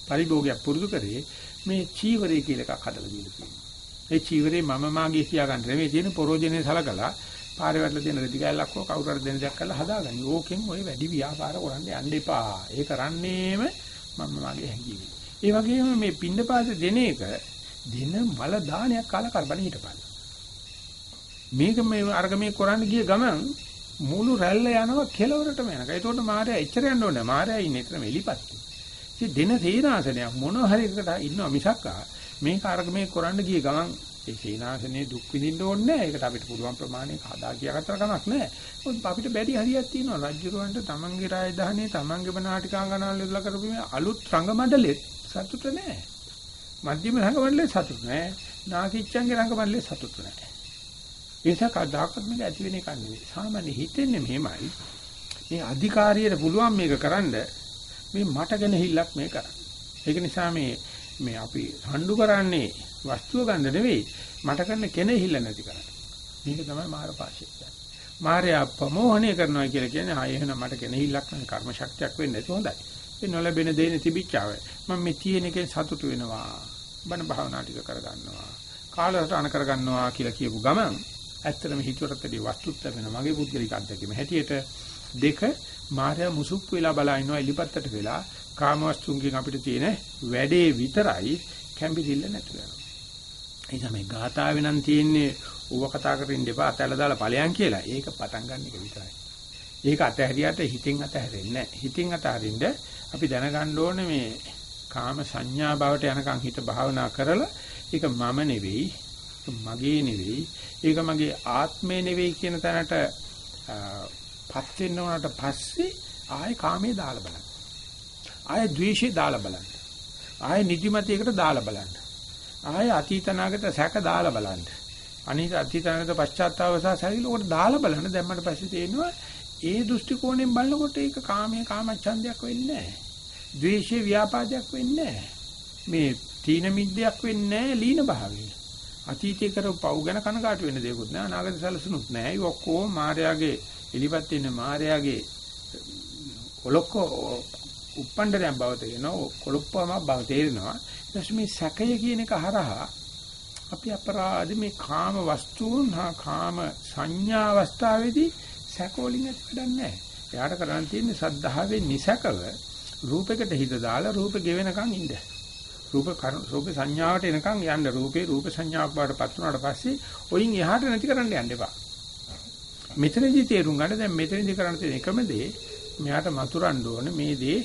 පරිභෝගයක් පුරුදු කරේ මේ චීවරය කියලා එකක් හදලා දීලා තියෙනවා. ඒ චීවරේ මම මාගේ කියා ගන්න නෙමෙයි තියෙන පරෝජනේ සලකලා පාරේ වැටලා තියෙන රෙදි කැල්ලක් හෝ කවුරු හරි දෙන දෙයක් කරලා හදාගන්න. ඕකෙන් ඔය වැඩි ව්‍යාපාර කරන්න යන්න එපා. ඒ කරන්නේම මම මාගේ හැඟීමයි. ඒ වගේම මේ පින්නපාත දෙන එක දින මල දානයක් කාලා කරබන හිටපන්. මේක මේ අර්ග මේ කරන්න ගිය ගමන් මුළු රැල්ල යනවා කෙලවරටම යනවා. ඒතකොට මාර්යා එච්චර යන්න ඕනේ. මාර්යා ඉන්නේ එතන එලිපත්ති. ඉතින් දෙන සේනාසනයක් මොන හරි එකකට ඉන්නවා මිසක් මේක අර්ග මේ කරන්න ගිය ගමන් ඒ සීනාසනේ දුක් විඳින්න ඕනේ නැහැ. ඒකට අපිට පුළුවන් ප්‍රමාණයක හදා කියාගත්තර කමක් නැහැ. මොකද අපිට බැරි හරියක් තියෙනවා. රජුරවන්ට තමන්ගේ රාජධානියේ තමන්ගේම නාටිකාංගනාවල ඉදලා කරපු මේ අලුත් රංගමණ්ඩලෙත් සතුට නැහැ. මධ්‍යම රංගමණ්ඩලෙත් සතුට නැහැ. නාකිච්චන්ගේ රංගමණ්ඩලෙත් සතුට නැහැ. ඒක කවදාකවත් මේක ඇති වෙන එකක් නෙවෙයි. සාමාන්‍ය හිතෙන්නේ මෙහෙමයි. මේ අධිකාරියට පුළුවන් මේක කරන්න මේ මට ගැන හිල්ලක් මේ කරන්න. ඒක නිසා මේ මේ අපි හඬු කරන්නේ වස්තුව ගන්න නෙවෙයි මට කරන කෙනෙහිල්ල නැති කරන්නේ. මේක තමයි මාර පාෂය කියන්නේ. මාර්යා ප්‍රමෝහණය කරනවා කියලා කියන්නේ ආයෙ එහෙනම් මට කෙනෙහිල්ලක් නැති කර්ම ශක්තියක් වෙන්නේ නැති හොඳයි. ඒ නොලැබෙන දේනේ තිබිච්චාව. මම මේ තියෙන එකෙන් සතුටු වෙනවා. බණ භාවනා ටික කරගන්නවා. කාලසටහන කරගන්නවා කියලා කියපු ගමන් ඇත්තටම හිතුවටදී වස්තුත් ලැබෙන මගේ පුද්ගලික අත්දැකීම හැටියට දෙක මාර්යා මුසුප්පු වෙලා බලා ඉනවා එලිපත්තට වෙලා කාමවස්තුන්ගෙන් අපිට තියෙන වැඩේ විතරයි කැම්බිරිල්ල නැතු වෙනවා. ඒ තමයි ගාථාවේ නම් තියෙන්නේ ඌව කතා කරමින් ඉඳපා අතැල්ල දාලා ඵලයන් කියලා. ඒක පටන් ගන්න එක විතරයි. ඒක අතහැරියට හිතෙන් අතහැරෙන්නේ නැහැ. හිතෙන් අතහරින්න අපි දැනගන්න ඕනේ මේ කාම සංඥා බවට යනකම් හිත භාවනා කරලා ඒක මම නෙවෙයි, මගේ නෙවෙයි, ඒක මගේ ආත්මය නෙවෙයි කියන තැනට පත් වෙන්න උනට පස්සේ ආයේ කාමයේ දාලා බලන්න. ආයේ ද්වේෂේ දාලා බලන්න. ආයේ නිදිමතයකට දාලා බලන්න. ආය අතීතනාගත සැක දාලා බලන්න. අනිත් අතීතනාගත පශ්චාත්තාව සහ සැලකිලි දාලා බලන්න දැම්මට පස්සේ තේරෙනවා ඒ දෘෂ්ටි කෝණයෙන් බලනකොට ඒක කාමයේ කාමච්ඡන්දයක් වෙන්නේ නැහැ. ද්වේෂයේ ව්‍යාපාදයක් වෙන්නේ නැහැ. මේ තීන මිද්දයක් වෙන්නේ නැහැ ලීන භාවයේ. අතීතේ කරපු පව් ගැන කනකාට වෙන්න දෙයක්වත් නැහැ. අනාගත සැලසුනුත් නැහැ. ඒ ඔක්කොම මායාවේ එලිපත් වෙන මායාවේ ඔලොක්කෝ උප්පණ්ඩරයන් බව තේරෙනවා. කොළොප්පම බව තේරෙනවා. මේ සැකය කියන එක හරහා අපි අපරාධ මේ කාම වස්තුන් හා කාම සංඥා අවස්ථාවේදී සැකෝලින් ඇති වැඩක් නැහැ. එයාට කරන්න තියෙන්නේ සද්ධාවෙන් නිසකව රූපයකට හිත දාලා රූප ගෙවෙනකන් ඉන්න. රූප රූප සංඥාවට එනකන් යන්න රූපේ රූප සංඥාවක් බාටපත් වුණාට පස්සේ ඔයින් එහාට නැති කරන්න යන්න එපා. මෙතනදී තේරුම් ගන්න දැන් මෙතනදී කරන්න තියෙන එකම දේ මෙයාට මතුරන්න ඕනේ මේ දේ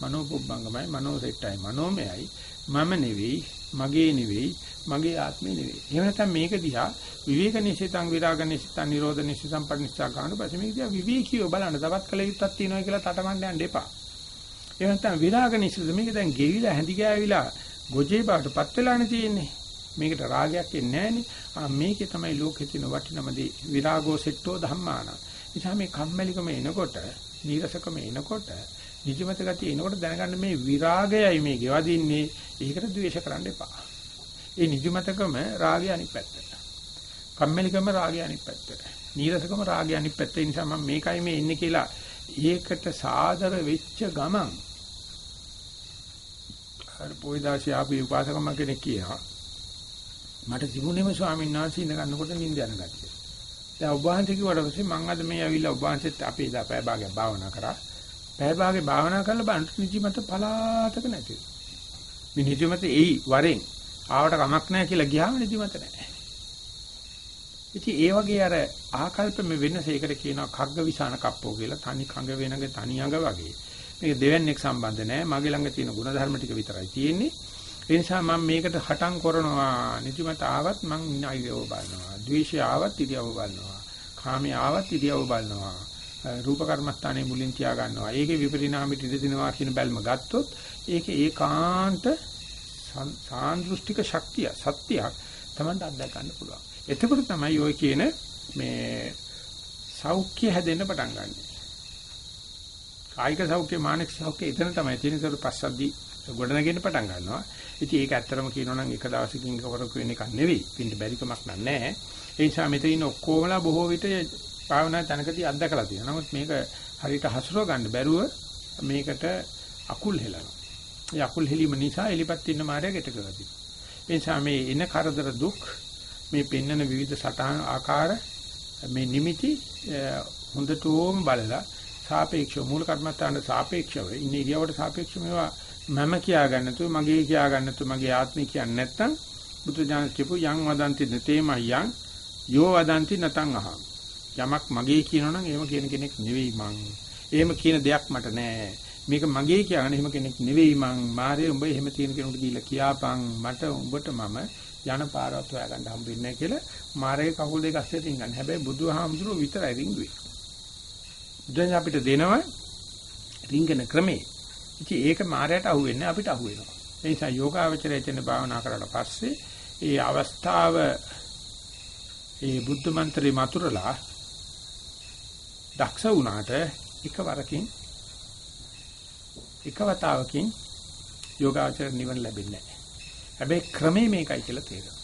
මනෝපුබ්බංගමයි මනෝසෙට්ටයි මනෝමයයි මම නෙවෙයි, මගේ නෙවෙයි, මගේ ආත්මේ නෙවෙයි. එහෙම නැත්නම් මේක දිහා විවේක නිසිතං විරාග නිසිතං නිරෝධ නිසිතං පරිනිස්සා ගන්න පස්සේ මේක දිහා විවේකීව බලන්න තවත් කල යුත්තක් තියෙනවා කියලා තටමඬ යන්න එපා. එහෙම නැත්නම් විරාග නිසිත මේක දැන් ගෙවිලා හැඳි ගෑවිලා ගොජේ බාටපත් වෙලානේ තියෙන්නේ. මේකට රාගයක් එන්නේ නැහනේ. ආ මේකේ තමයි ලෝකේ තියෙන වටිනම දේ විරාගෝ සෙට්ටෝ ධම්මාන. නිසා මේ කම්මැලිකම එනකොට, නීරසකම එනකොට නිජමත ගතිය එනකොට දැනගන්න මේ විරාගයයි මේ ගෙවදින්නේ ඒකට ද්වේෂ කරන්න එපා. ඒ නිදිමතකම රාගය අනිත් පැත්තට. කම්මැලිකම රාගය අනිත් පැත්තට. නීරසකම රාගය අනිත් පැත්තේ නිසා මම මේකයි මේ ඉන්නේ කියලා ඒකට සාදර වෙච්ච ගමන් අර පොයිදාසි ආපු උපාසකම කෙනෙක් කියනවා මට තිබුණේම ස්වාමීන් වහන්සේ ඉඳ ගන්නකොට නිින්ද යන ගතිය. දැන් ඔබ වහන්සේ කිව්වට පස්සේ මම අද මේ ඇවිල්ලා ඔබ වහන්සේත් අපේ දා පැය භාගයක් භාවනා කරා. පැය භාගේ භාවනා කරලා බලන්න නිදිමත පලාතක නැති වෙනවා. මේ නිදිමත එයි වරෙන් ආවට කමක් නැහැ කියලා ගියාම නිදිමත නැහැ. ඉතින් ඒ වගේ අර ආකල්ප මේ වෙනස ඒකට කියනවා කග්ග විසාන කප්පෝ කියලා තනි කඟ වෙනග තනි අඟ වගේ. මේක දෙවන්නේක් සම්බන්ධ නැහැ. මගේ ළඟ තියෙන ಗುಣධර්ම ටික විතරයි තියෙන්නේ. ඒ නිසා මම මේකට හටම් කරනවා. නිදිමත ආවත් මං ඉරියව බලනවා. ද්වේෂය ආවත් ඉරියව බලනවා. කාමයේ ආවත් ඉරියව බලනවා. රූප කර්මස්ථානයේ මුලින් තියා ගන්නවා. ඒකේ විපරිණාමයට ඉඳ දිනවා කියන බැල්ම ගත්තොත් ඒකේ ඒකාන්ත සාන්දෘෂ්ටික ශක්තිය සත්‍යයක් තමයි අත්දැක ගන්න පුළුවන්. එතකොට තමයි ඔය කියන මේ සෞඛ්‍ය හැදෙන්න පටන් ගන්නෙ. කායික සෞඛ්‍ය මානසික සෞඛ්‍ය එතන තමයි තියෙනසර පස්සද්දි ගොඩනගෙන්න පටන් ගන්නවා. ඉතින් ඒක ඇත්තටම කියනවා නම් එක දවසකින් කවරක වෙන එකක් නෙවෙයි. පින්න බැරිකමක් නෑ. ඒ නිසා මෙතන ඉන්න ඔක්කොමලා බොහෝ විට භාවනා තනකදී අත්දකලා තියෙනවා. නමුත් මේක හරියට හසුරව ගන්න බැරුව මේකට අකුල් හෙලනවා. ඒ අකුල් හෙලීම නිසා එලිපත් ඉන්න මායя ගැට කරලා තියෙනවා. ඒ නිසා මේ එන කරදර දුක් මේ පෙන්නන විවිධ සටහන් ආකාර මේ නිමිති හොඳටම බලලා සාපේක්ෂව මූල කර්මත්තාන සාපේක්ෂව ඉන්නේ ඉරියවට සාපේක්ෂව මේවා මම කියා ගන්න තු මගේ කියා ගන්න තු මගේ ආත්මය කියන්නේ නැත්තම් බුදු දාන කියපු යං වදන්ති නතේමයි යං යෝ වදන්ති නතං අහං යමක් මගේ කියනවනම් එහෙම කියන කෙනෙක් නෙවෙයි මං. එහෙම කියන දෙයක් මට නෑ. මේක මගේ කියන එහෙම කෙනෙක් නෙවෙයි මං. මාරේ උඹ එහෙම තියෙන කෙනෙකුට දීලා කියාපන් මට උඹට මම යන පාරවත් හොයාගන්න හම්බෙන්නේ නැහැ කියලා මාරේ කකුල් දෙක අස්සේ රින්ගන්න. හැබැයි බුදුහාමුදුරුවෝ විතරයි රින්ගුවේ. දැන් අපිට දෙනවා රින්ගන ක්‍රමේ. ඉතින් ඒක මාරයට අහුවෙන්නේ අපිට අහුවෙනවා. ඒ නිසා යෝගාවචරය කියන භාවනා කරලා පස්සේ ඒ අවස්ථාව ඒ බුද්ධ මන්ත්‍රේ මතුරලා දක්ෂ වුණාට එකවරකින් එකවතාවකින් යෝගාචර නිවන ලැබෙන්නේ නැහැ. හැබැයි ක්‍රමේ මේකයි කියලා තේරෙනවා.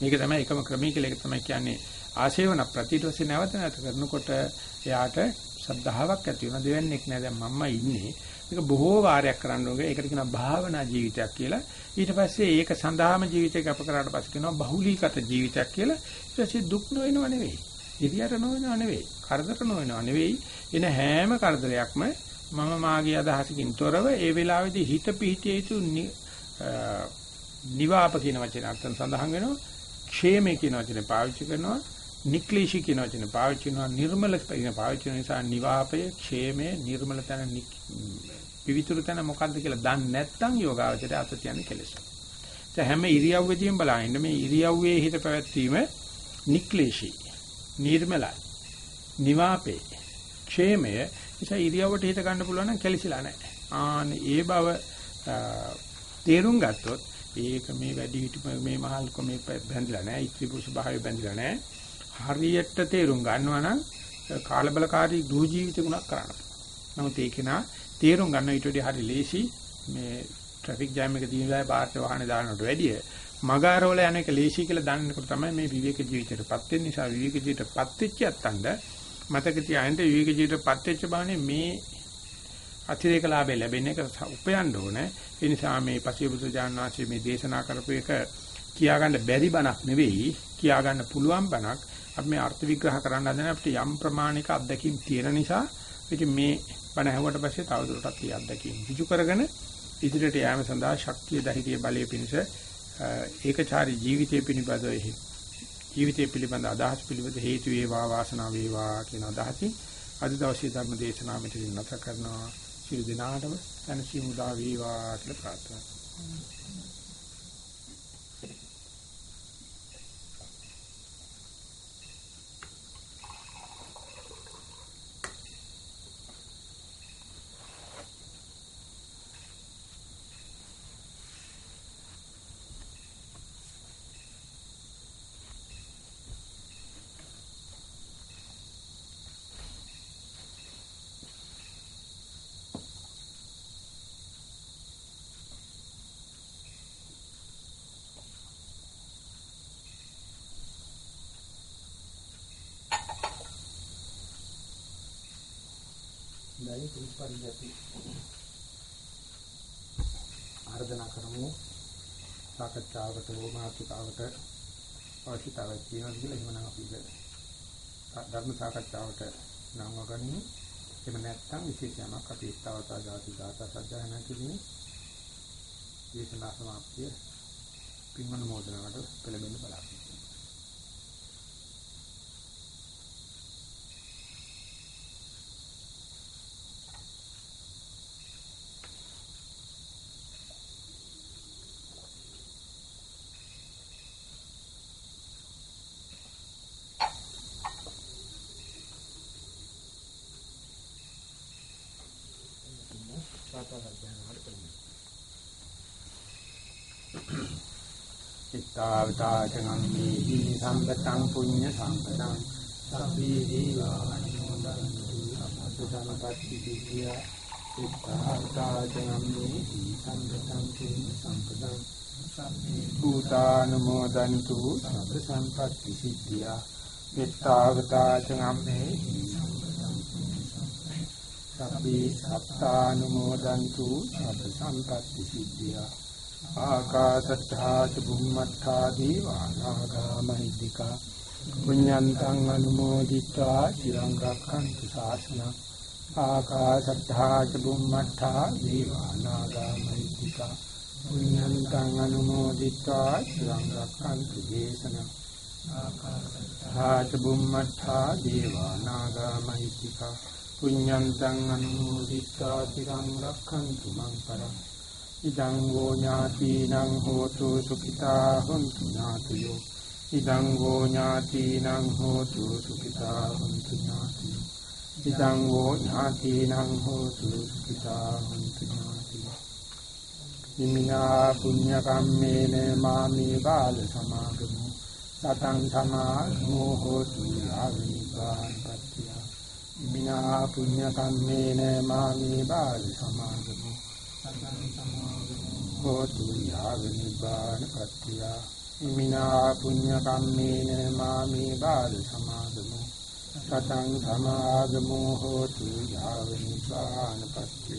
මේක තමයි එකම ක්‍රමී කියලා ඒක තමයි කියන්නේ ආශේවන ප්‍රතිටවසේ නැවත නැවත කරනකොට එයාට ශ්‍රද්ධාවක් ඇති වෙනවා. දෙවන්නේක් නෑ. දැන් මම්ම ඉන්නේ. මේක බොහෝ වාරයක් කරන්න ඕනේ. ඒකට කියනවා භාවනා ජීවිතයක් කියලා. ඊට පස්සේ ඒක සඳහාම ජීවිතයක් අප කරාට පස්සේ කියනවා බහුලීගත ජීවිතයක් කියලා. ඊට පස්සේ දුක් නොවෙනව නෙවෙයි. ඉරියට නොවෙනව නෙවෙයි. කරදර නොවෙනව නෙවෙයි. එන හැම කරදරයක්ම මම මාගේ අදහසකින් තොරව ඒ වෙලාවේදී හිත පිහිටිය යුතු නිවාප කියන වචනේ අර්ථයෙන් සඳහන් වෙනවා. ക്ഷേමේ කියන වචනේ පාවිච්චි කරනවා. නික්ලිෂි කියන වචන පාවිච්චි කරනවා නිර්මල කියන පාවිච්චි නිසා නිවාපය, ക്ഷേමය, නිර්මල තන පිවිතුරු තන මොකද්ද කියලා දන්නේ නැත්නම් යෝගාවචරය අත කියන්නේ කෙලෙස. ඒ හැම ඉරියව්වෙදීම බලහින්න මේ ඉරියව්වේ හිත පැවැත්වීම නික්ලිෂි, නිර්මලයි, නිවාපේ, ക്ഷേමය නිසා ඉරියව්වට හිත ගන්න පුළුවන් නම් කෙලසිලා නැහැ. ආන ඒ බව තේරුම් ගත්තොත් ඒක මේ වැඩි හිටු මේ මහල්කම මේ බැඳිලා නැහැ. ඉත්‍රි පුරුෂ භාවය බැඳිලා නැහැ. හරියට තේරුම් ගන්නවා නම් කාලබලකාරී ගෘහ ජීවිතකුණක් කරන්න. නමුත් ඒක නා තේරුම් ගන්න ඊට වඩා හරි ලේසි මේ ට්‍රැෆික් ජෑම් එක තියෙන වෙලාවේ පාර්ශ්ව වාහනේ දානකට වැඩිය මගාරවල යන එක ලේසි කියලා දන්නකොට තමයි මේ විවේක ජීවිතයටපත් වෙන නිසා විවේක ජීවිතයටපත් වෙච්ච යත්තන්ද මතක තියාගන්න විවේක ජීවිතයටපත් වෙච්ච බානේ මේ අතිරේක ලාභය ලැබෙන එක උපයන්න ඕනේ. ඒ නිසා මේ පසියබුදු ජානනාංශයේ මේ දේශනා කරපු එක කියාගන්න බැරි බණක් නෙවෙයි. කියාගන්න පුළුවන් බණක්. අපි මේ අර්ථ විග්‍රහ කරන්න හදන අපිට යම් ප්‍රමාණික අත්දැකීම් තියෙන නිසා ඉතින් මේ බණ ඇහුවට පස්සේ තවදුරටත් මේ අත්දැකීම් විචු කරගෙන ඉදිරියට යාම සඳහා ශක්තිය ධෛර්යය බලය පිණිස ඒකචාරී ජීවිතය පිළිබඳව ජීවිතය පිළිබඳ අදහස් පිළිබඳ හේතු වේවා වාසනාව වේවා කියන අදහසින් අද දවසේ ධර්ම දේශනාව මෙතනින් නැත කරනවා. සියලු දෙනාටම සනසි මුදා වේවා කියලා ප්‍රාර්ථනා කරනවා. හොඳයි පුරුෂපරිදි අපි ආර්දනා කරමු. සාකච්ඡාවකට හෝ මාතෘකාවකට අවශ්‍යතාවය තියෙනවා කියලා එහෙමනම් අපි ධර්ම සාකච්ඡාවට නම් වගන්නේ එහෙම නැත්නම් විශේෂයෙන්ම අපි ස්ථාවතා ජාති ගාථා සජ්ජායනා කිරීමේ දේශනා සමාප්තිය පින්මන මොදනකට පෙළඹෙන්න බලාපොරොත්තු ඉත්තාවතාචනම්මේහි සම්පතං පුඤ්ඤ සම්පතං සබ්බී දීවානිමෝදන්තු සම්පත්ති සිද්ධිය ඉත්තාවතාචනම්මේහි සම්පතං පුඤ්ඤ සම්පතං සබ්බී භූතානුමෝදන්තු සබ්බ සම්පත්ති සිද්ධිය ඉත්තාවතාචනම්මේහි සබ්බී සත්තානුමෝදන්තු සබ්බ සම්පත්ති සිද්ධිය ආකාශත්තා චුම්මත්තා දීවානාගා මහිද්దిక පුඤ්ඤන්තං අනුමෝදිත්වා චිරං රක්ඛන්තු ශාසනං ආකාශත්තා චුම්මත්තා දීවානාගා මහිද්దిక පුඤ්ඤන්තං අනුමෝදිත්වා චිරං රක්ඛන්තු දේශනං ආකාශත්තා චුම්මත්තා දීවානාගා මහිද්దిక පුඤ්ඤන්තං අනුමෝදිත්වා චිරං රක්ඛන්තු මං පරං ඉදං වූ ඥාතිනං හෝතු සුඛිතා හොන්තු. ඥාතියෝ. ඉදං වූ ඥාතිනං හෝතු සුඛිතා හොන්තු ඥාතියෝ. ඉදං වූ ඥාතිනං හෝතු සුඛිතා හොන්තු ඥාතියෝ. ඉමිනා පුඤ්ඤ කම්මේන මාමි බාල සමාගමු. සතං සමාගමෝ හෝතු ආවිනිපාන පත්‍ය ඉමිනා පුඤ්ඤ කම්මේන මාමි බාල සමාගමු හෝතු යාව නිබ්බාන පත්‍ය ඉමිනා පුඤ්ඤ කම්මේන මාමේ බාල සමාදමෝ. සතං සමාදමෝ හෝතු යාව නිබ්බාන පත්‍ය